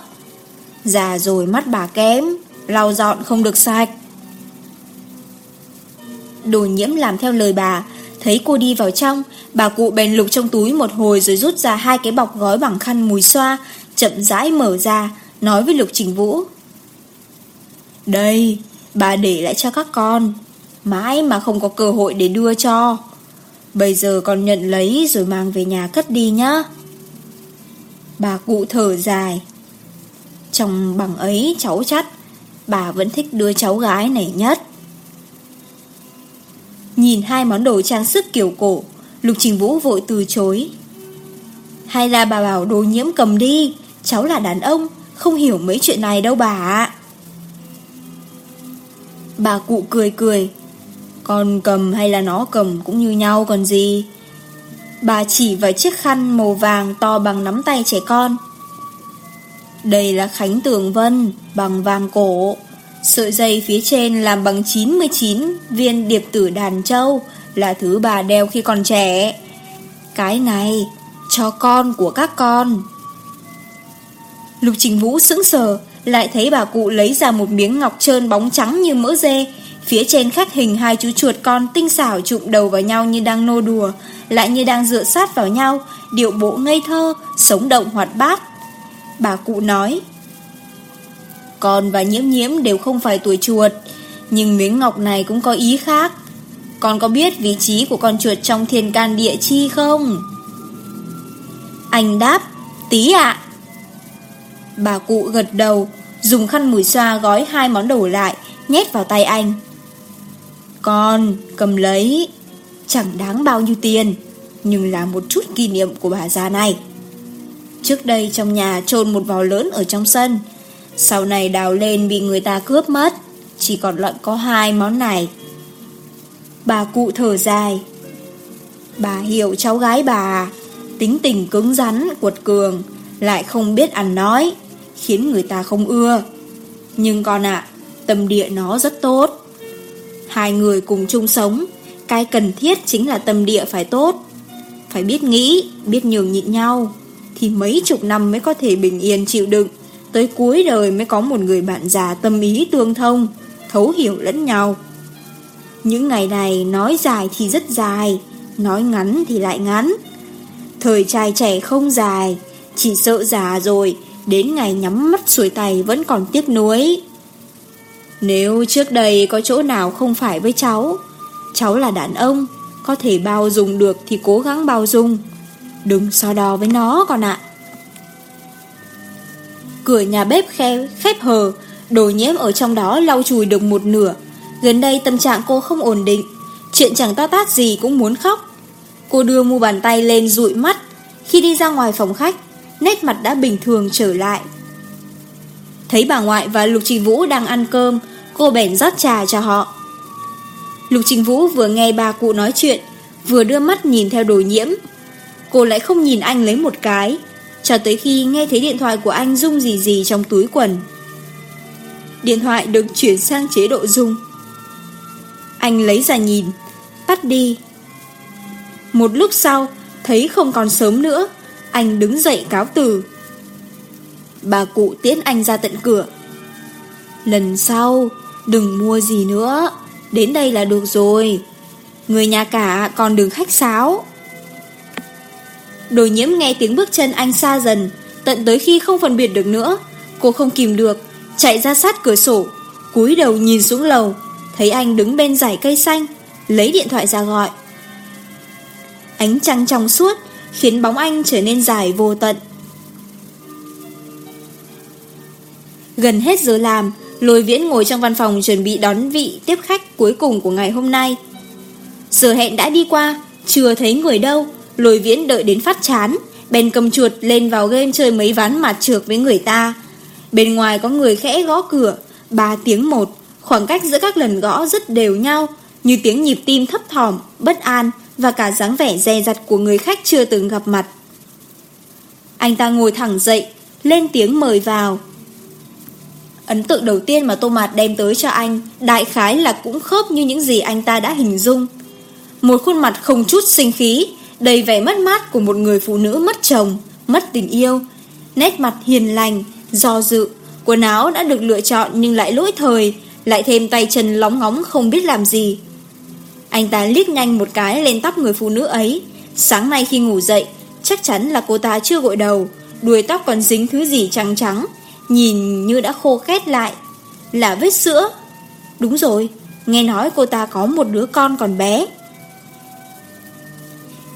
Già rồi mắt bà kém, Lau dọn không được sạch đồ nhiễm làm theo lời bà. Thấy cô đi vào trong, bà cụ bèn lục trong túi một hồi rồi rút ra hai cái bọc gói bằng khăn mùi xoa, chậm rãi mở ra, nói với lục trình vũ. Đây, bà để lại cho các con, mãi mà không có cơ hội để đưa cho. Bây giờ con nhận lấy rồi mang về nhà cất đi nhá. Bà cụ thở dài. Trong bằng ấy cháu chắc, bà vẫn thích đưa cháu gái này nhất. Nhìn hai món đồ trang sức kiểu cổ. Lục Trình Vũ vội từ chối. Hay là bà bảo đồ nhiễm cầm đi, Cháu là đàn ông, Không hiểu mấy chuyện này đâu bà ạ. Bà cụ cười cười. Con cầm hay là nó cầm cũng như nhau còn gì. Bà chỉ vào chiếc khăn màu vàng to bằng nắm tay trẻ con. Đây là khánh tường vân, bằng vàng cổ. Sợi dây phía trên làm bằng 99 viên điệp tử đàn châu là thứ bà đeo khi còn trẻ. Cái này cho con của các con. Lục Trình Vũ sững sờ, lại thấy bà cụ lấy ra một miếng ngọc trơn bóng trắng như mỡ dê, phía trên khắc hình hai chú chuột con tinh xảo chụm đầu vào nhau như đang nô đùa, lại như đang dựa sát vào nhau, điệu bộ ngây thơ, sống động hoạt bát. Bà cụ nói, con và nhiễm nhiễm đều không phải tuổi chuột. Nhưng miếng ngọc này cũng có ý khác. Con có biết vị trí của con chuột trong thiên can địa chi không? Anh đáp, Tí ạ. Bà cụ gật đầu, Dùng khăn mùi xoa gói hai món đồ lại, Nhét vào tay anh. Con, cầm lấy. Chẳng đáng bao nhiêu tiền, Nhưng là một chút kỷ niệm của bà già này. Trước đây trong nhà trôn một vò lớn ở trong sân sau này đào lên bị người ta cướp mất Chỉ còn lại có hai món này. Bà cụ thở dài. Bà hiểu cháu gái bà Tính tình cứng rắn, cuột cường Lại không biết ăn nói Khiến người ta không ưa. Nhưng con ạ Tâm địa nó rất tốt. Hai người cùng chung sống Cái cần thiết chính là tâm địa phải tốt. Phải biết nghĩ Biết nhường nhịn nhau Thì mấy chục năm mới có thể bình yên chịu đựng. Tới cuối đời mới có một người bạn già tâm ý tương thông, Thấu hiểu lẫn nhau. Những ngày này nói dài thì rất dài, Nói ngắn thì lại ngắn. Thời trai trẻ không dài, Chỉ sợ già rồi, Đến ngày nhắm mắt xuôi tay vẫn còn tiếc nuối. Nếu trước đây có chỗ nào không phải với cháu Cháu là đàn ông, Có thể bao dung được thì cố gắng bao dung. Đừng so đo với nó con ạ. à. Cửa nhà bếp khe, khép hờ Đồ nhiễm ở trong đó lau chùi được một nửa. Gần đây tâm trạng cô không ổn định Chuyện chẳng to tát gì cũng muốn khóc. Cô đưa mu bàn tay lên dụi mắt. Khi đi ra ngoài phòng khách Nét mặt đã bình thường trở lại. Thấy bà ngoại và Lục Trình Vũ đang ăn cơm Cô bèn rót trà cho họ. Lục Trình Vũ vừa nghe bà cụ nói chuyện Vừa đưa mắt nhìn theo đồ nhiễm. Cô lại không nhìn anh lấy một cái cho tới khi nghe thấy điện thoại của anh rung gì gì trong túi quần. Điện thoại được chuyển sang chế độ rung. Anh lấy ra nhìn, tắt đi. Một lúc sau, thấy không còn sớm nữa, anh đứng dậy cáo từ. Bà cụ tiễn anh ra tận cửa. Lần sau, đừng mua gì nữa, đến đây là được rồi. Người nhà cả còn đừng khách sáo. Đồ nhiễm nghe tiếng bước chân anh xa dần, Tận tới khi không phân biệt được nữa. Cô không kìm được, Chạy ra sát cửa sổ, cúi đầu nhìn xuống lầu, Thấy anh đứng bên giải cây xanh, Lấy điện thoại ra gọi. Ánh trăng trong suốt Khiến bóng anh trở nên dài vô tận. Gần hết giờ làm, Lôi viễn ngồi trong văn phòng chuẩn bị đón vị tiếp khách cuối cùng của ngày hôm nay. Giờ hẹn đã đi qua, Chưa thấy người đâu. Lôi viễn đợi đến phát chán Bèn cầm chuột lên vào game chơi mấy ván mạt trược với người ta. Bên ngoài có người khẽ gõ cửa ba tiếng một Khoảng cách giữa các lần gõ rất đều nhau Như tiếng nhịp tim thấp thỏm, bất an Và cả dáng vẻ dè dặt của người khách chưa từng gặp mặt. Anh ta ngồi thẳng dậy Lên tiếng mời vào. Ấn tượng đầu tiên mà tô mạt đem tới cho anh Đại khái là cũng khớp như những gì anh ta đã hình dung. Một khuôn mặt không chút sinh khí Đầy vẻ mất mát của một người phụ nữ mất chồng Mất tình yêu. Nét mặt hiền lành, do dự Quần áo đã được lựa chọn nhưng lại lỗi thời Lại thêm tay chân lóng ngóng không biết làm gì. Anh ta liếc nhanh một cái lên tóc người phụ nữ ấy. Sáng nay khi ngủ dậy Chắc chắn là cô ta chưa gội đầu Đuôi tóc còn dính thứ gì trắng trắng Nhìn như đã khô khét lại. Là vết sữa. Đúng rồi Nghe nói cô ta có một đứa con còn bé.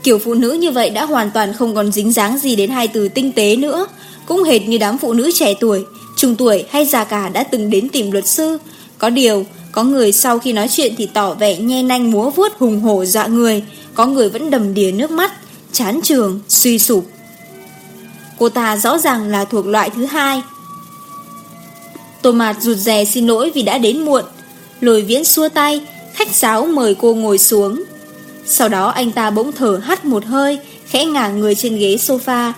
Kiểu phụ nữ như vậy đã hoàn toàn không còn dính dáng gì đến hai từ tinh tế nữa, cũng hệt như đám phụ nữ trẻ tuổi, trung tuổi hay già cả đã từng đến tìm luật sư. Có điều, có người sau khi nói chuyện thì tỏ vẻ nhe nanh múa vuốt hùng hổ dọa người, có người vẫn đầm đìa nước mắt, chán trường, suy sụp. Cô ta rõ ràng là thuộc loại thứ hai. Tô Mạt rụt rè xin lỗi vì đã đến muộn. Lồi viễn xua tay, khách sáo mời cô ngồi xuống, sau đó anh ta bỗng thở hắt một hơi, khẽ ngả người trên ghế sofa,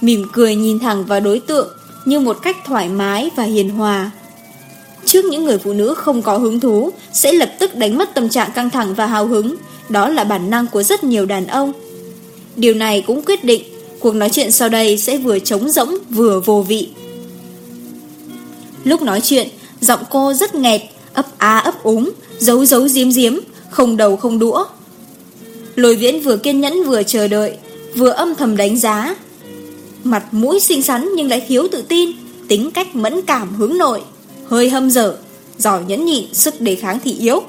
mỉm cười nhìn thẳng vào đối tượng như một cách thoải mái và hiền hòa. Trước những người phụ nữ không có hứng thú sẽ lập tức đánh mất tâm trạng căng thẳng và hào hứng, đó là bản năng của rất nhiều đàn ông. Điều này cũng quyết định cuộc nói chuyện sau đây sẽ vừa trống rỗng vừa vô vị. Lúc nói chuyện, giọng cô rất nghẹt, ấp á ấp úng, giấu giấu diếm diếm, không đầu không đũa, Lôi viễn vừa kiên nhẫn vừa chờ đợi, Vừa âm thầm đánh giá. Mặt mũi xinh xắn nhưng lại thiếu tự tin, Tính cách mẫn cảm hướng nội, Hơi hâm dở Giỏi nhẫn nhịn sức đề kháng thì yếu.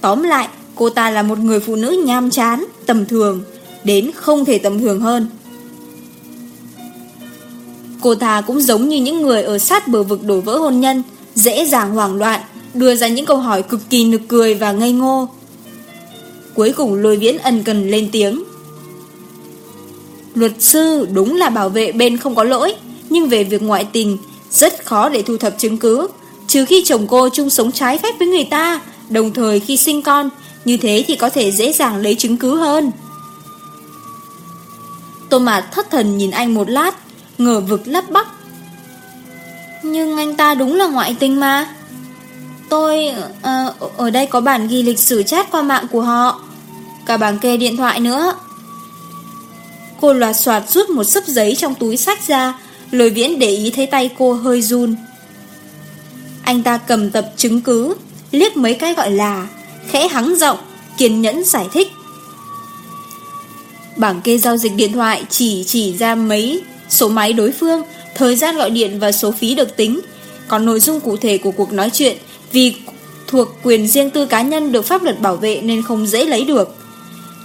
Tóm lại, cô ta là một người phụ nữ nham chán, Tầm thường, Đến không thể tầm thường hơn. Cô ta cũng giống như những người ở sát bờ vực đổ vỡ hôn nhân, Dễ dàng hoảng loạn, Đưa ra những câu hỏi cực kỳ nực cười và ngây ngô. Cuối cùng lôi viễn ân cần lên tiếng. Luật sư đúng là bảo vệ bên không có lỗi Nhưng về việc ngoại tình Rất khó để thu thập chứng cứ Trừ khi chồng cô chung sống trái phép với người ta Đồng thời khi sinh con Như thế thì có thể dễ dàng lấy chứng cứ hơn. Tô Mạt thất thần nhìn anh một lát Ngờ vực lắp bắp. Nhưng anh ta đúng là ngoại tình mà. Tôi à, Ở đây có bản ghi lịch sử chat qua mạng của họ cả bảng kê điện thoại nữa. Cô loạt soạt rút một sấp giấy trong túi sách ra, lời viễn để ý thấy tay cô hơi run. Anh ta cầm tập chứng cứ, liếc mấy cái gọi là, khẽ hắng rộng, kiên nhẫn giải thích. Bảng kê giao dịch điện thoại chỉ chỉ ra mấy số máy đối phương, thời gian gọi điện và số phí được tính. Còn nội dung cụ thể của cuộc nói chuyện vì thuộc quyền riêng tư cá nhân được pháp luật bảo vệ nên không dễ lấy được.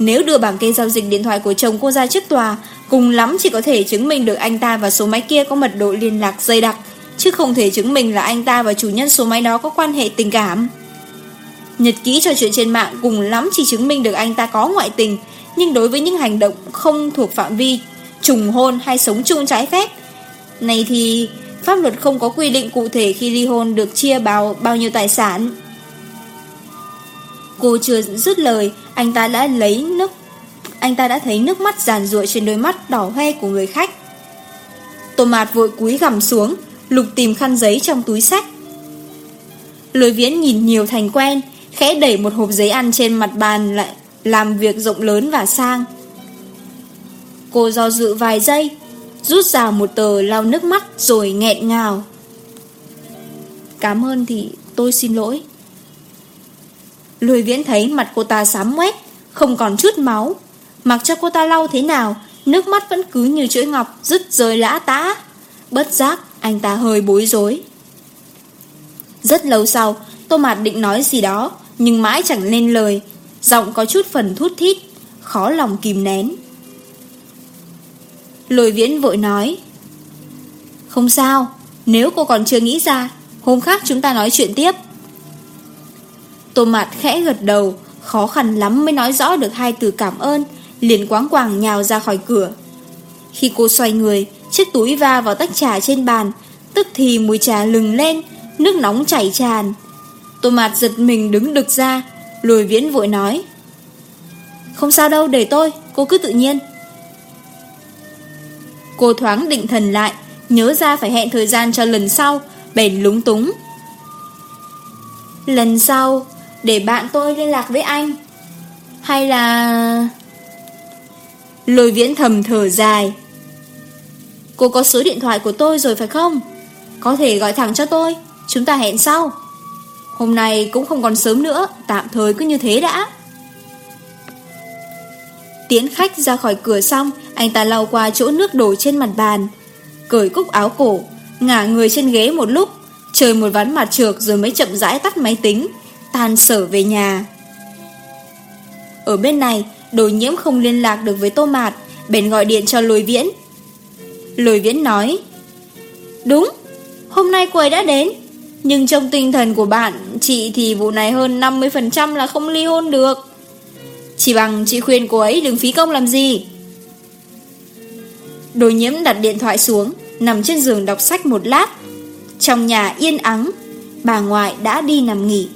Nếu đưa bảng kê giao dịch điện thoại của chồng cô ra trước tòa, cùng lắm chỉ có thể chứng minh được anh ta và số máy kia có mật độ liên lạc dây đặc, chứ không thể chứng minh là anh ta và chủ nhân số máy đó có quan hệ tình cảm. Nhật ký trò chuyện trên mạng cùng lắm chỉ chứng minh được anh ta có ngoại tình, nhưng đối với những hành động không thuộc phạm vi trùng hôn hay sống chung trái phép. Này thì pháp luật không có quy định cụ thể khi ly hôn được chia bao bao nhiêu tài sản. Cô chưa dứt lời, anh ta đã lấy nước anh ta đã thấy nước mắt giàn ruội trên đôi mắt đỏ hoe của người khách. Tô Mạt vội cúi gằm xuống, lục tìm khăn giấy trong túi sách. Lôi viễn nhìn nhiều thành quen, khẽ đẩy một hộp giấy ăn trên mặt bàn lại làm việc rộng lớn và sang. Cô do dự vài giây, rút ra một tờ lau nước mắt rồi nghẹn ngào. Cảm ơn thì tôi xin lỗi. Lôi viễn thấy mặt cô ta sám quét Không còn chút máu. Mặc cho cô ta lau thế nào, Nước mắt vẫn cứ như chuỗi ngọc Rứt rơi lã tã. Bất giác, anh ta hơi bối rối. Rất lâu sau, Tô Mạt định nói gì đó, Nhưng mãi chẳng lên lời. Giọng có chút phần thút thít, Khó lòng kìm nén. Lùi viễn vội nói, Không sao, Nếu cô còn chưa nghĩ ra, Hôm khác chúng ta nói chuyện tiếp. Tô Mạt khẽ gật đầu, khó khăn lắm mới nói rõ được hai từ cảm ơn, liền quáng quàng nhào ra khỏi cửa. Khi cô xoay người, chiếc túi va vào tách trà trên bàn, tức thì mùi trà lừng lên, nước nóng chảy tràn. Tô Mạt giật mình đứng đực ra, lùi viễn vội nói. Không sao đâu, để tôi, cô cứ tự nhiên. Cô thoáng định thần lại, nhớ ra phải hẹn thời gian cho lần sau, bèn lúng túng. Lần sau, để bạn tôi liên lạc với anh. Hay là... Lôi viễn thầm thở dài. Cô có số điện thoại của tôi rồi phải không? Có thể gọi thẳng cho tôi, chúng ta hẹn sau. Hôm nay cũng không còn sớm nữa, tạm thời cứ như thế đã. Tiến khách ra khỏi cửa xong, anh ta lau qua chỗ nước đổ trên mặt bàn. Cởi cúc áo cổ, ngả người trên ghế một lúc, chơi một ván mặt trượt rồi mới chậm rãi tắt máy tính than sở về nhà. Ở bên này, đồ nhiễm không liên lạc được với Tô Mạt, bèn gọi điện cho Lôi Viễn. Lôi Viễn nói, Đúng, hôm nay cô ấy đã đến, nhưng trong tinh thần của bạn, chị thì vụ này hơn 50% là không ly hôn được. Chỉ bằng chị khuyên cô ấy đừng phí công làm gì. Đồ nhiễm đặt điện thoại xuống, nằm trên giường đọc sách một lát. Trong nhà yên ắng, bà ngoại đã đi nằm nghỉ.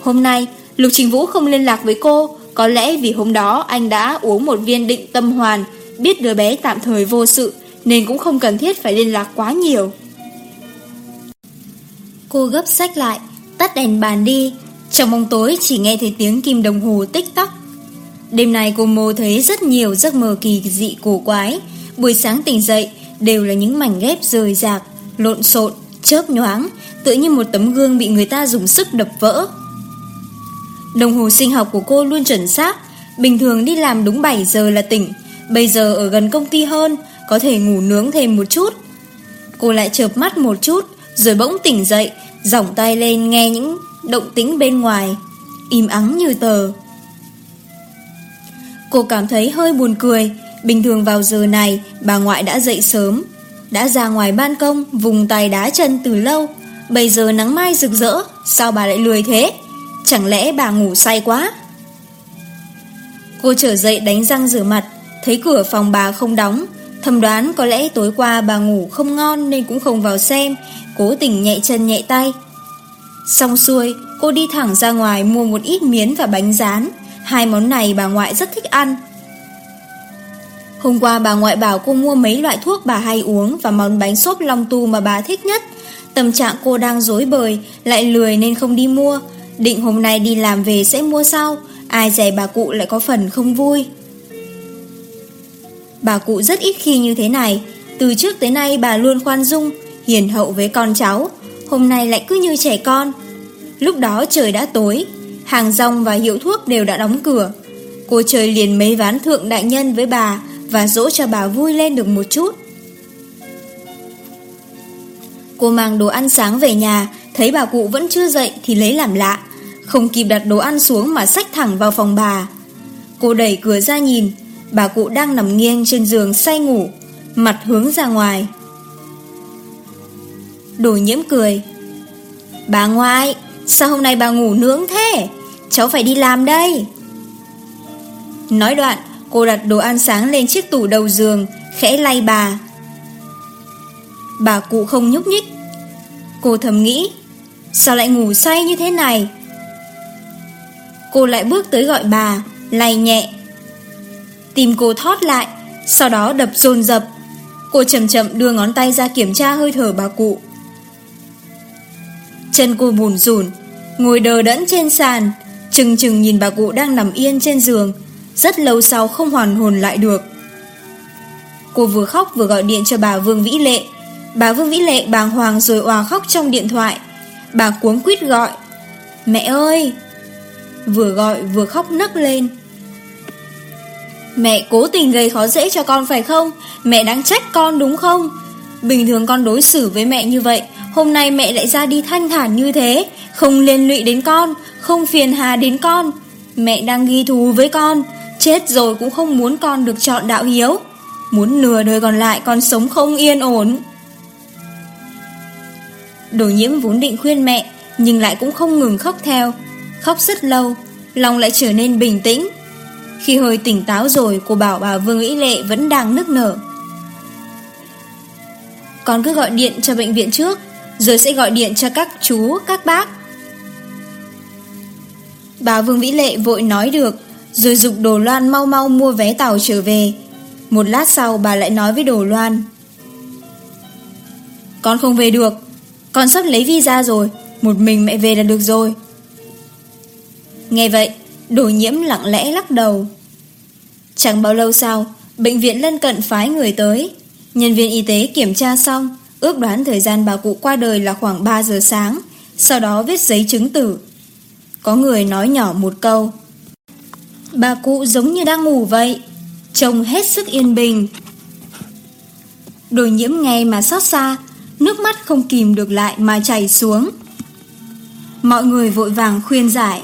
Hôm nay, Lục Trình Vũ không liên lạc với cô, có lẽ vì hôm đó anh đã uống một viên định tâm hoàn, biết đứa bé tạm thời vô sự, nên cũng không cần thiết phải liên lạc quá nhiều. Cô gấp sách lại, tắt đèn bàn đi, trong bóng tối chỉ nghe thấy tiếng kim đồng hồ tích tắc. Đêm nay cô mô thấy rất nhiều giấc mơ kỳ dị cổ quái, buổi sáng tỉnh dậy đều là những mảnh ghép rời rạc, lộn xộn, chớp nhoáng, tựa như một tấm gương bị người ta dùng sức đập vỡ. Đồng hồ sinh học của cô luôn chuẩn xác, bình thường đi làm đúng 7 giờ là tỉnh, bây giờ ở gần công ty hơn, có thể ngủ nướng thêm một chút. Cô lại chợp mắt một chút, rồi bỗng tỉnh dậy, giỏng tay lên nghe những động tính bên ngoài, im ắng như tờ. Cô cảm thấy hơi buồn cười, bình thường vào giờ này bà ngoại đã dậy sớm, đã ra ngoài ban công vùng tay đá chân từ lâu, bây giờ nắng mai rực rỡ, sao bà lại lười thế? Chẳng lẽ bà ngủ say quá? Cô trở dậy đánh răng rửa mặt, Thấy cửa phòng bà không đóng. Thầm đoán có lẽ tối qua bà ngủ không ngon Nên cũng không vào xem. Cố tình nhạy chân nhạy tay. Xong xuôi, cô đi thẳng ra ngoài Mua một ít miến và bánh rán. Hai món này bà ngoại rất thích ăn. Hôm qua bà ngoại bảo cô mua mấy loại thuốc bà hay uống Và món bánh xốp long tu mà bà thích nhất. Tâm trạng cô đang dối bời, Lại lười nên không đi mua định hôm nay đi làm về sẽ mua sau, ai dè bà cụ lại có phần không vui. Bà cụ rất ít khi như thế này, từ trước tới nay bà luôn khoan dung, hiền hậu với con cháu, hôm nay lại cứ như trẻ con. Lúc đó trời đã tối, hàng rong và hiệu thuốc đều đã đóng cửa. Cô trời liền mấy ván thượng đại nhân với bà và dỗ cho bà vui lên được một chút. Cô mang đồ ăn sáng về nhà, thấy bà cụ vẫn chưa dậy thì lấy làm lạ. Không kịp đặt đồ ăn xuống mà xách thẳng vào phòng bà. Cô đẩy cửa ra nhìn, Bà cụ đang nằm nghiêng trên giường say ngủ, Mặt hướng ra ngoài. Đồ nhiễm cười. Bà ngoại, Sao hôm nay bà ngủ nướng thế? Cháu phải đi làm đây. Nói đoạn, Cô đặt đồ ăn sáng lên chiếc tủ đầu giường, Khẽ lay bà. Bà cụ không nhúc nhích. Cô thầm nghĩ, Sao lại ngủ say như thế này? Cô lại bước tới gọi bà, Lay nhẹ. Tìm cô thoát lại, Sau đó đập dồn dập. Cô chậm chậm đưa ngón tay ra kiểm tra hơi thở bà cụ. Chân cô bùn rùn, Ngồi đờ đẫn trên sàn, Chừng chừng nhìn bà cụ đang nằm yên trên giường. Rất lâu sau không hoàn hồn lại được. Cô vừa khóc vừa gọi điện cho bà Vương Vĩ Lệ. Bà Vương Vĩ Lệ bàng hoàng rồi hòa khóc trong điện thoại. Bà cuống quýt gọi, Mẹ ơi vừa gọi vừa khóc nấc lên. Mẹ cố tình gây khó dễ cho con phải không? Mẹ đang trách con đúng không? Bình thường con đối xử với mẹ như vậy, hôm nay mẹ lại ra đi thanh thản như thế, không liên lụy đến con, không phiền hà đến con. Mẹ đang ghi thù với con, chết rồi cũng không muốn con được chọn đạo hiếu. Muốn nửa đời còn lại con sống không yên ổn. Đồ nhiễm vốn định khuyên mẹ, nhưng lại cũng không ngừng khóc theo. Khóc rất lâu lòng lại trở nên bình tĩnh. Khi hơi tỉnh táo rồi cô bảo bà Vương Ý Lệ vẫn đang nức nở. Con cứ gọi điện cho bệnh viện trước Rồi sẽ gọi điện cho các chú, các bác. Bà Vương Vĩ Lệ vội nói được Rồi dục Đồ Loan mau mau mua vé tàu trở về. Một lát sau bà lại nói với Đồ Loan Con không về được Con sắp lấy visa rồi Một mình mẹ về là được rồi. Nghe vậy, Đồ nhiễm lặng lẽ lắc đầu. Chẳng bao lâu sau, Bệnh viện lân cận phái người tới. Nhân viên y tế kiểm tra xong, Ước đoán thời gian bà cụ qua đời là khoảng 3 giờ sáng, Sau đó viết giấy chứng tử. Có người nói nhỏ một câu, Bà cụ giống như đang ngủ vậy, Trông hết sức yên bình. Đồ nhiễm nghe mà xót xa, Nước mắt không kìm được lại mà chảy xuống. Mọi người vội vàng khuyên giải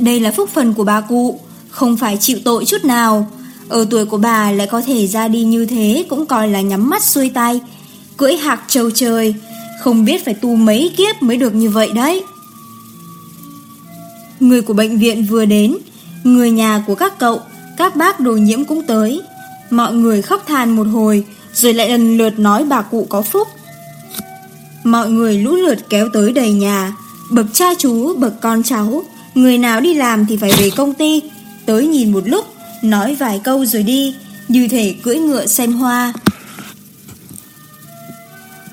đây là phúc phần của bà cụ, không phải chịu tội chút nào. Ở tuổi của bà lại có thể ra đi như thế cũng coi là nhắm mắt xuôi tay, cưỡi hạc trầu trời, không biết phải tu mấy kiếp mới được như vậy đấy. Người của bệnh viện vừa đến, người nhà của các cậu, các bác đồ nhiễm cũng tới. Mọi người khóc than một hồi, rồi lại lần lượt nói bà cụ có phúc. Mọi người lũ lượt kéo tới đầy nhà, bậc cha chú, bậc con cháu, Người nào đi làm thì phải về công ty. Tới nhìn một lúc, Nói vài câu rồi đi. Như thể cưỡi ngựa xem hoa.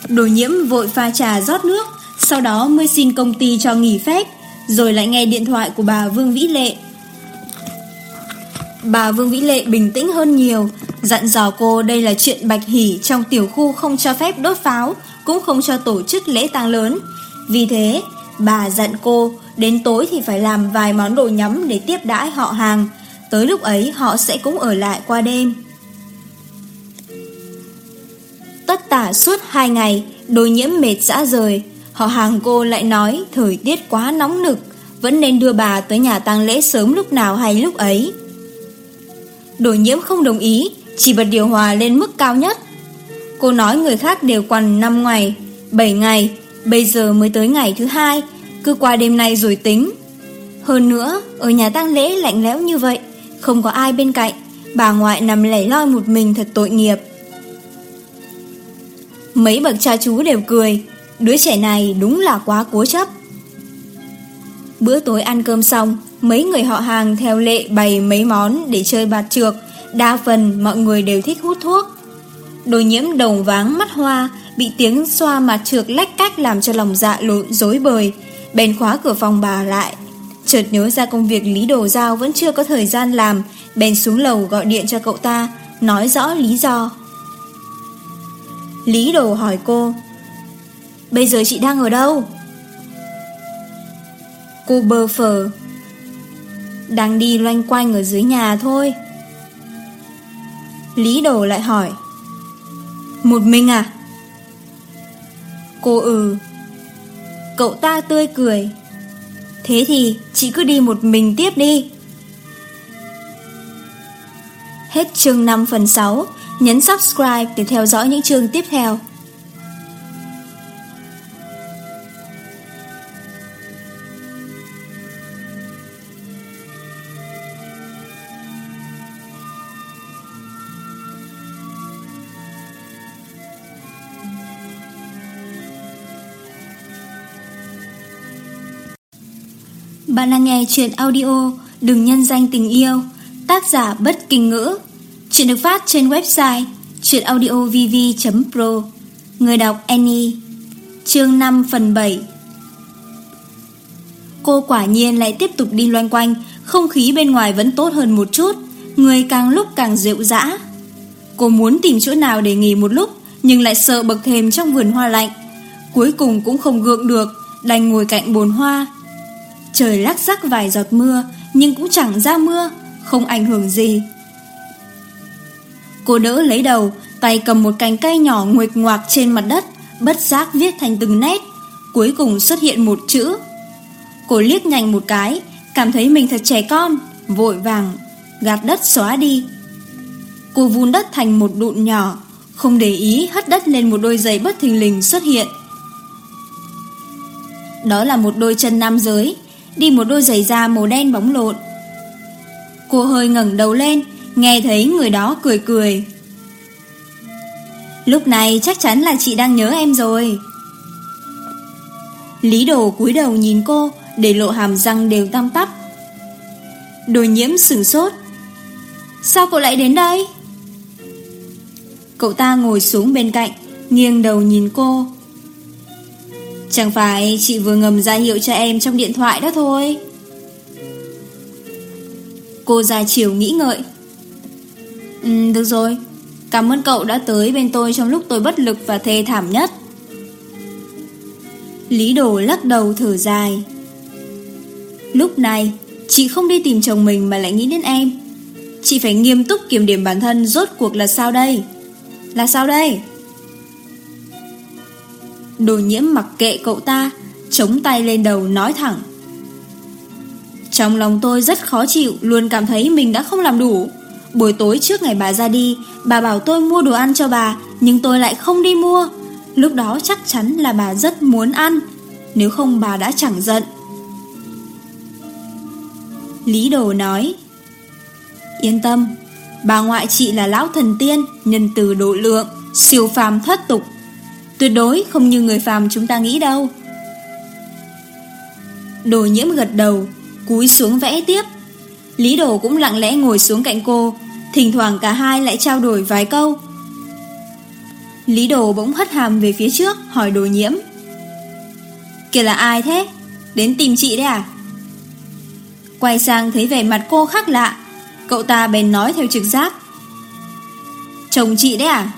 Đồ nhiễm vội pha trà rót nước, Sau đó mới xin công ty cho nghỉ phép, Rồi lại nghe điện thoại của bà Vương Vĩ Lệ. Bà Vương Vĩ Lệ bình tĩnh hơn nhiều, Dặn dò cô đây là chuyện bạch hỉ Trong tiểu khu không cho phép đốt pháo, Cũng không cho tổ chức lễ tang lớn. Vì thế, bà dặn cô Đến tối thì phải làm vài món đồ nhắm để tiếp đãi họ hàng. Tới lúc ấy họ sẽ cũng ở lại qua đêm. Tất tả suốt hai ngày, đồ nhiễm mệt dã rời. Họ hàng cô lại nói thời tiết quá nóng nực, vẫn nên đưa bà tới nhà tang lễ sớm lúc nào hay lúc ấy. Đồ nhiễm không đồng ý, chỉ bật điều hòa lên mức cao nhất. Cô nói người khác đều quằn 5 ngày, 7 ngày, bây giờ mới tới ngày thứ hai cứ qua đêm nay rồi tính. Hơn nữa, ở nhà tang lễ lạnh lẽo như vậy, không có ai bên cạnh, bà ngoại nằm lẻ loi một mình thật tội nghiệp. Mấy bậc cha chú đều cười, đứa trẻ này đúng là quá cố chấp. Bữa tối ăn cơm xong, mấy người họ hàng theo lệ bày mấy món để chơi bạt trược, đa phần mọi người đều thích hút thuốc. Đồ nhiễm đồng váng mắt hoa, bị tiếng xoa mặt trược lách cách làm cho lòng dạ lộn dối bời, bèn khóa cửa phòng bà lại. Chợt nhớ ra công việc Lý Đồ Giao vẫn chưa có thời gian làm, bèn xuống lầu gọi điện cho cậu ta, nói rõ lý do. Lý Đồ hỏi cô, Bây giờ chị đang ở đâu? Cô bơ phờ, Đang đi loanh quanh ở dưới nhà thôi. Lý Đồ lại hỏi, Một mình à? Cô ừ Cậu ta tươi cười. Thế thì chị cứ đi một mình tiếp đi. Hết chương 5 phần 6 Nhấn subscribe để theo dõi những chương tiếp theo. Bạn đang nghe chuyện audio Đừng nhân danh tình yêu, Tác giả bất kinh ngữ. Chuyện được phát trên website chuyenaudiovv.pro Người đọc Annie, Chương 5 phần 7 Cô quả nhiên lại tiếp tục đi loanh quanh, Không khí bên ngoài vẫn tốt hơn một chút, Người càng lúc càng rượu dã Cô muốn tìm chỗ nào để nghỉ một lúc, Nhưng lại sợ bậc thềm trong vườn hoa lạnh. Cuối cùng cũng không gượng được, Đành ngồi cạnh bồn hoa Trời lác rắc vài giọt mưa, Nhưng cũng chẳng ra mưa, Không ảnh hưởng gì. Cô đỡ lấy đầu, Tay cầm một cành cây nhỏ nguyệt ngoạc trên mặt đất, Bất giác viết thành từng nét. Cuối cùng xuất hiện một chữ. Cô liếc nhanh một cái, Cảm thấy mình thật trẻ con, Vội vàng, Gạt đất xóa đi. Cô vun đất thành một đụn nhỏ, Không để ý hất đất lên một đôi giày bất thình lình xuất hiện. Đó là một đôi chân nam giới đi một đôi giày da màu đen bóng lộn. Cô hơi ngẩng đầu lên, nghe thấy người đó cười cười. Lúc này chắc chắn là chị đang nhớ em rồi. Lý đồ cúi đầu nhìn cô, để lộ hàm răng đều tăm tắp. Đồ nhiễm sửng sốt. Sao cậu lại đến đây? Cậu ta ngồi xuống bên cạnh, nghiêng đầu nhìn cô. Chẳng phải chị vừa ngầm ra hiệu cho em trong điện thoại đó thôi. Cô ra chiều nghĩ ngợi. Ừ được rồi. Cảm ơn cậu đã tới bên tôi trong lúc tôi bất lực và thê thảm nhất. Lý đồ lắc đầu thở dài. Lúc này, Chị không đi tìm chồng mình mà lại nghĩ đến em. Chị phải nghiêm túc kiểm điểm bản thân Rốt cuộc là sao đây? Là sao đây? Đồ nhiễm mặc kệ cậu ta, Chống tay lên đầu nói thẳng. Trong lòng tôi rất khó chịu, Luôn cảm thấy mình đã không làm đủ. Buổi tối trước ngày bà ra đi, Bà bảo tôi mua đồ ăn cho bà, Nhưng tôi lại không đi mua. Lúc đó chắc chắn là bà rất muốn ăn, Nếu không bà đã chẳng giận. Lý Đồ nói, Yên tâm, Bà ngoại chị là lão thần tiên, Nhân từ độ lượng, Siêu phàm thất tục. Tuyệt đối không như người phàm chúng ta nghĩ đâu. Đồ nhiễm gật đầu, Cúi xuống vẽ tiếp. Lý đồ cũng lặng lẽ ngồi xuống cạnh cô, Thỉnh thoảng cả hai lại trao đổi vài câu. Lý đồ bỗng hất hàm về phía trước, Hỏi đồ nhiễm. Kìa là ai thế? Đến tìm chị đấy à? Quay sang thấy vẻ mặt cô khác lạ, Cậu ta bèn nói theo trực giác. Chồng chị đấy à?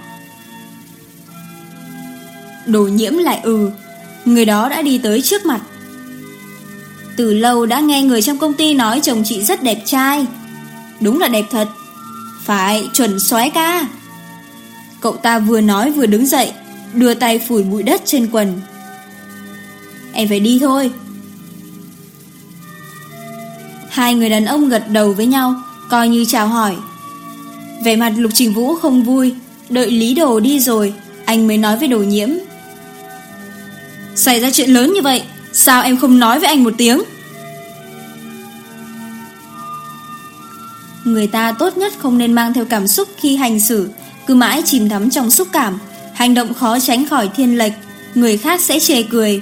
Đồ nhiễm lại ừ. Người đó đã đi tới trước mặt. Từ lâu đã nghe người trong công ty nói chồng chị rất đẹp trai. Đúng là đẹp thật. Phải, chuẩn soái ca. Cậu ta vừa nói vừa đứng dậy, Đưa tay phủi bụi đất trên quần. Em phải đi thôi. Hai người đàn ông gật đầu với nhau, Coi như chào hỏi. Về mặt Lục Trình Vũ không vui, Đợi Lý Đồ đi rồi, Anh mới nói với Đồ Nhiễm. Xảy ra chuyện lớn như vậy, Sao em không nói với anh một tiếng? Người ta tốt nhất không nên mang theo cảm xúc khi hành xử, Cứ mãi chìm đắm trong xúc cảm, Hành động khó tránh khỏi thiên lệch, Người khác sẽ chê cười.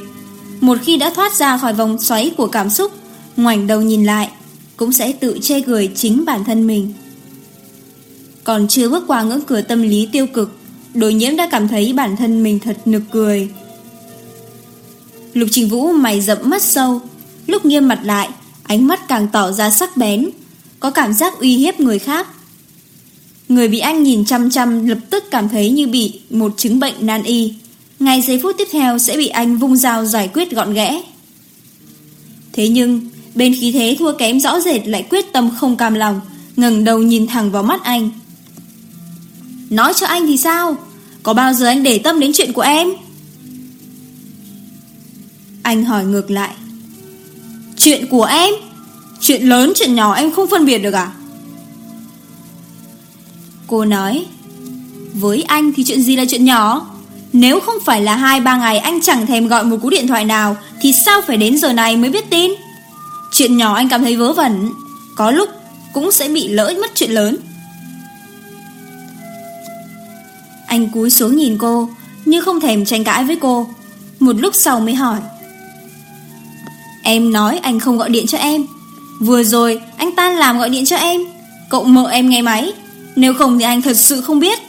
Một khi đã thoát ra khỏi vòng xoáy của cảm xúc, Ngoảnh đầu nhìn lại, Cũng sẽ tự chê cười chính bản thân mình. Còn chưa bước qua ngưỡng cửa tâm lý tiêu cực Đối nhiễm đã cảm thấy bản thân mình thật nực cười. Lục Trình Vũ mày rậm mắt sâu, lúc nghiêm mặt lại, ánh mắt càng tỏ ra sắc bén, có cảm giác uy hiếp người khác. Người bị anh nhìn chăm chăm lập tức cảm thấy như bị một chứng bệnh nan y. Ngay giây phút tiếp theo sẽ bị anh vung dao giải quyết gọn ghẽ. Thế nhưng, bên khí thế thua kém rõ rệt lại quyết tâm không cam lòng, ngừng đầu nhìn thẳng vào mắt anh. Nói cho anh thì sao? Có bao giờ anh để tâm đến chuyện của em? Anh hỏi ngược lại. Chuyện của em? Chuyện lớn, chuyện nhỏ em không phân biệt được à? Cô nói, Với anh thì chuyện gì là chuyện nhỏ? Nếu không phải là hai, ba ngày anh chẳng thèm gọi một cú điện thoại nào, Thì sao phải đến giờ này mới biết tin? Chuyện nhỏ anh cảm thấy vớ vẩn, Có lúc cũng sẽ bị lỡ mất chuyện lớn. Anh cúi xuống nhìn cô Như không thèm tranh cãi với cô. Một lúc sau mới hỏi Em nói anh không gọi điện cho em. Vừa rồi, anh ta làm gọi điện cho em. Cậu mợ em nghe máy. Nếu không thì anh thật sự không biết.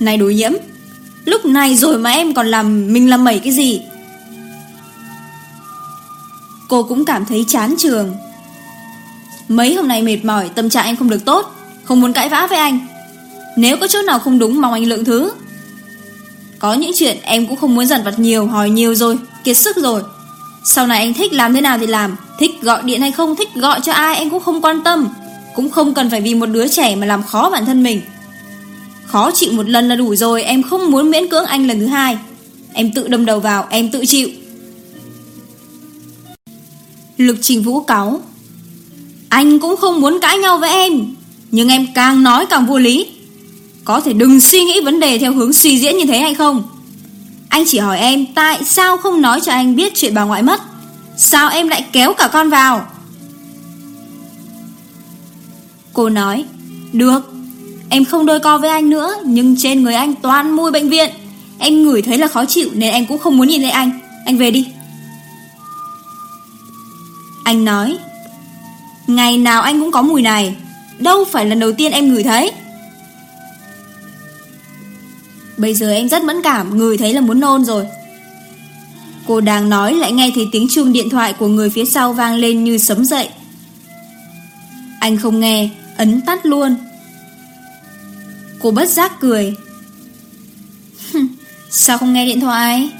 Này đối nhiễm, Lúc này rồi mà em còn làm Mình làm mẩy cái gì? Cô cũng cảm thấy chán trường. Mấy hôm nay mệt mỏi, Tâm trạng em không được tốt, Không muốn cãi vã với anh. Nếu có chỗ nào không đúng, mong anh lượng thứ. Có những chuyện em cũng không muốn dần vặt nhiều, Hỏi nhiều rồi, Kiệt sức rồi. Sau này anh thích làm thế nào thì làm. Thích gọi điện hay không thích gọi cho ai Em cũng không quan tâm. Cũng không cần phải vì một đứa trẻ mà làm khó bản thân mình. Khó chịu một lần là đủ rồi Em không muốn miễn cưỡng anh lần thứ hai. Em tự đâm đầu vào Em tự chịu. Lực trình vũ cáo, Anh cũng không muốn cãi nhau với em Nhưng em càng nói càng vô lý. Có thể đừng suy nghĩ vấn đề theo hướng suy diễn như thế hay không? Anh chỉ hỏi em tại sao không nói cho anh biết chuyện bà ngoại mất? Sao em lại kéo cả con vào? Cô nói, Được, Em không đôi co với anh nữa, Nhưng trên người anh toàn mùi bệnh viện. Em ngửi thấy là khó chịu Nên em cũng không muốn nhìn thấy anh. Anh về đi. Anh nói, Ngày nào anh cũng có mùi này. Đâu phải lần đầu tiên em ngửi thấy. Bây giờ em rất mẫn cảm, người thấy là muốn nôn rồi. Cô đang nói lại nghe thấy tiếng chuông điện thoại của người phía sau vang lên như sấm dậy. Anh không nghe, ấn tắt luôn. Cô bất giác cười. Sao không nghe điện thoại?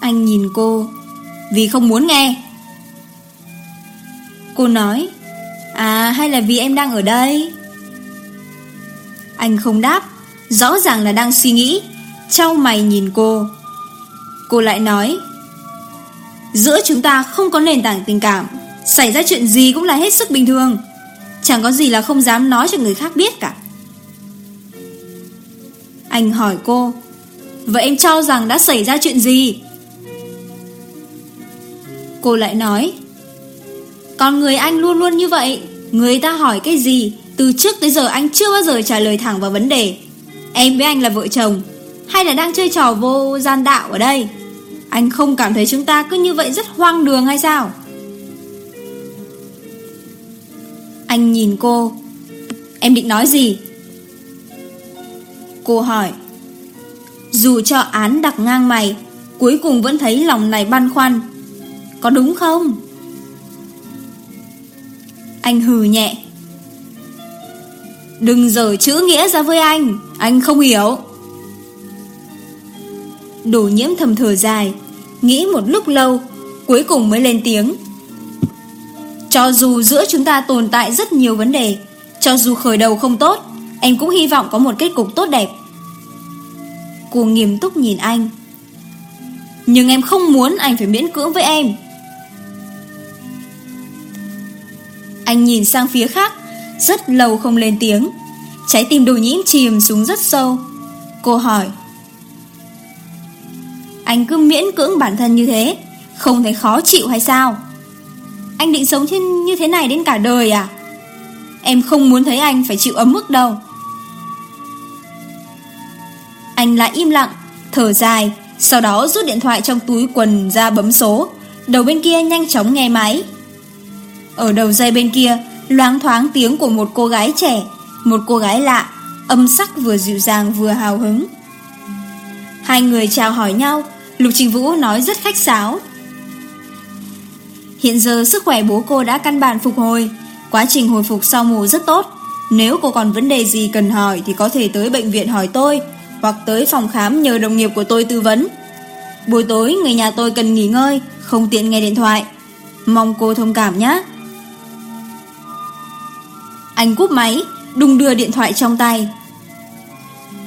Anh nhìn cô, vì không muốn nghe. Cô nói, à hay là vì em đang ở đây? Anh không đáp, Rõ ràng là đang suy nghĩ. Trao mày nhìn cô. Cô lại nói, Giữa chúng ta không có nền tảng tình cảm. Xảy ra chuyện gì cũng là hết sức bình thường. Chẳng có gì là không dám nói cho người khác biết cả. Anh hỏi cô, Vậy em cho rằng đã xảy ra chuyện gì? Cô lại nói, Con người anh luôn luôn như vậy. Người ta hỏi cái gì, Từ trước tới giờ anh chưa bao giờ trả lời thẳng vào vấn đề. Em với anh là vợ chồng. Hay là đang chơi trò vô gian đạo ở đây? Anh không cảm thấy chúng ta cứ như vậy rất hoang đường hay sao? Anh nhìn cô. Em định nói gì? Cô hỏi. Dù cho án đặt ngang mày, Cuối cùng vẫn thấy lòng này băn khoăn. Có đúng không? Anh hừ nhẹ. Đừng dở chữ nghĩa ra với anh. Anh không hiểu. Đủ nhiễm thầm thở dài. Nghĩ một lúc lâu, Cuối cùng mới lên tiếng. Cho dù giữa chúng ta tồn tại rất nhiều vấn đề, Cho dù khởi đầu không tốt Em cũng hy vọng có một kết cục tốt đẹp. Cô nghiêm túc nhìn anh. Nhưng em không muốn anh phải miễn cưỡng với em. Anh nhìn sang phía khác. Rất lâu không lên tiếng. Trái tim đồ nhiễm chìm xuống rất sâu. Cô hỏi, Anh cứ miễn cưỡng bản thân như thế, Không thấy khó chịu hay sao? Anh định sống trên, như thế này đến cả đời à? Em không muốn thấy anh phải chịu ấm mức đâu. Anh lại im lặng, Thở dài, Sau đó rút điện thoại trong túi quần ra bấm số. Đầu bên kia nhanh chóng nghe máy. Ở đầu dây bên kia loáng thoáng tiếng của một cô gái trẻ, một cô gái lạ, âm sắc vừa dịu dàng vừa hào hứng. Hai người chào hỏi nhau, Lục Trình Vũ nói rất khách sáo. Hiện giờ sức khỏe bố cô đã căn bản phục hồi, quá trình hồi phục sau mù rất tốt. Nếu cô còn vấn đề gì cần hỏi thì có thể tới bệnh viện hỏi tôi, hoặc tới phòng khám nhờ đồng nghiệp của tôi tư vấn. Buổi tối người nhà tôi cần nghỉ ngơi, không tiện nghe điện thoại. Mong cô thông cảm nhé. Anh cúp máy đung đưa điện thoại trong tay.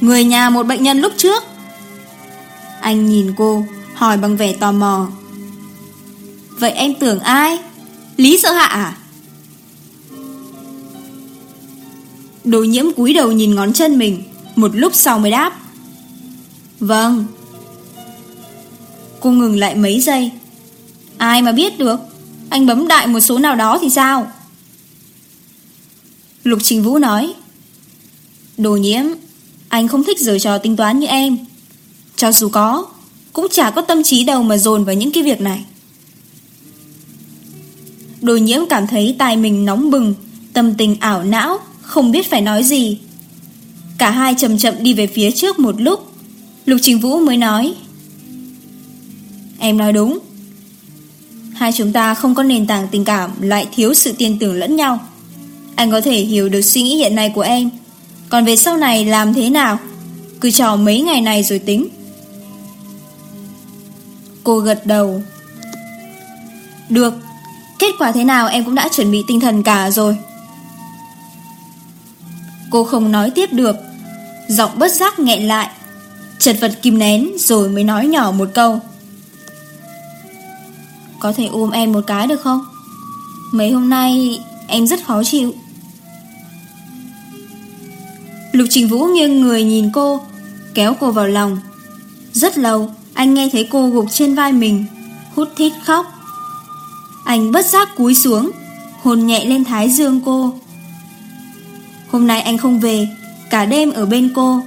Người nhà một bệnh nhân lúc trước. Anh nhìn cô, Hỏi bằng vẻ tò mò. Vậy em tưởng ai? Lý sợ hạ à? Đồ nhiễm cúi đầu nhìn ngón chân mình, Một lúc sau mới đáp. Vâng. Cô ngừng lại mấy giây. Ai mà biết được? Anh bấm đại một số nào đó thì sao? Lục Trình Vũ nói, Đồ nhiễm, Anh không thích giờ trò tính toán như em. Cho dù có, Cũng chả có tâm trí đâu mà dồn vào những cái việc này. Đồ nhiễm cảm thấy tai mình nóng bừng, Tâm tình ảo não, Không biết phải nói gì. Cả hai chậm chậm đi về phía trước một lúc, Lục Trình Vũ mới nói, Em nói đúng. Hai chúng ta không có nền tảng tình cảm Lại thiếu sự tin tưởng lẫn nhau. Anh có thể hiểu được suy nghĩ hiện nay của em. Còn về sau này làm thế nào? Cứ chờ mấy ngày này rồi tính. Cô gật đầu. Được. Kết quả thế nào em cũng đã chuẩn bị tinh thần cả rồi. Cô không nói tiếp được. Giọng bất giác nghẹn lại. Chật vật kìm nén rồi mới nói nhỏ một câu. Có thể ôm em một cái được không? Mấy hôm nay em rất khó chịu. Lục Trình Vũ nghiêng người nhìn cô, Kéo cô vào lòng. Rất lâu, anh nghe thấy cô gục trên vai mình, Hút thít khóc. Anh bất giác cúi xuống Hồn nhẹ lên thái dương cô. Hôm nay anh không về, Cả đêm ở bên cô.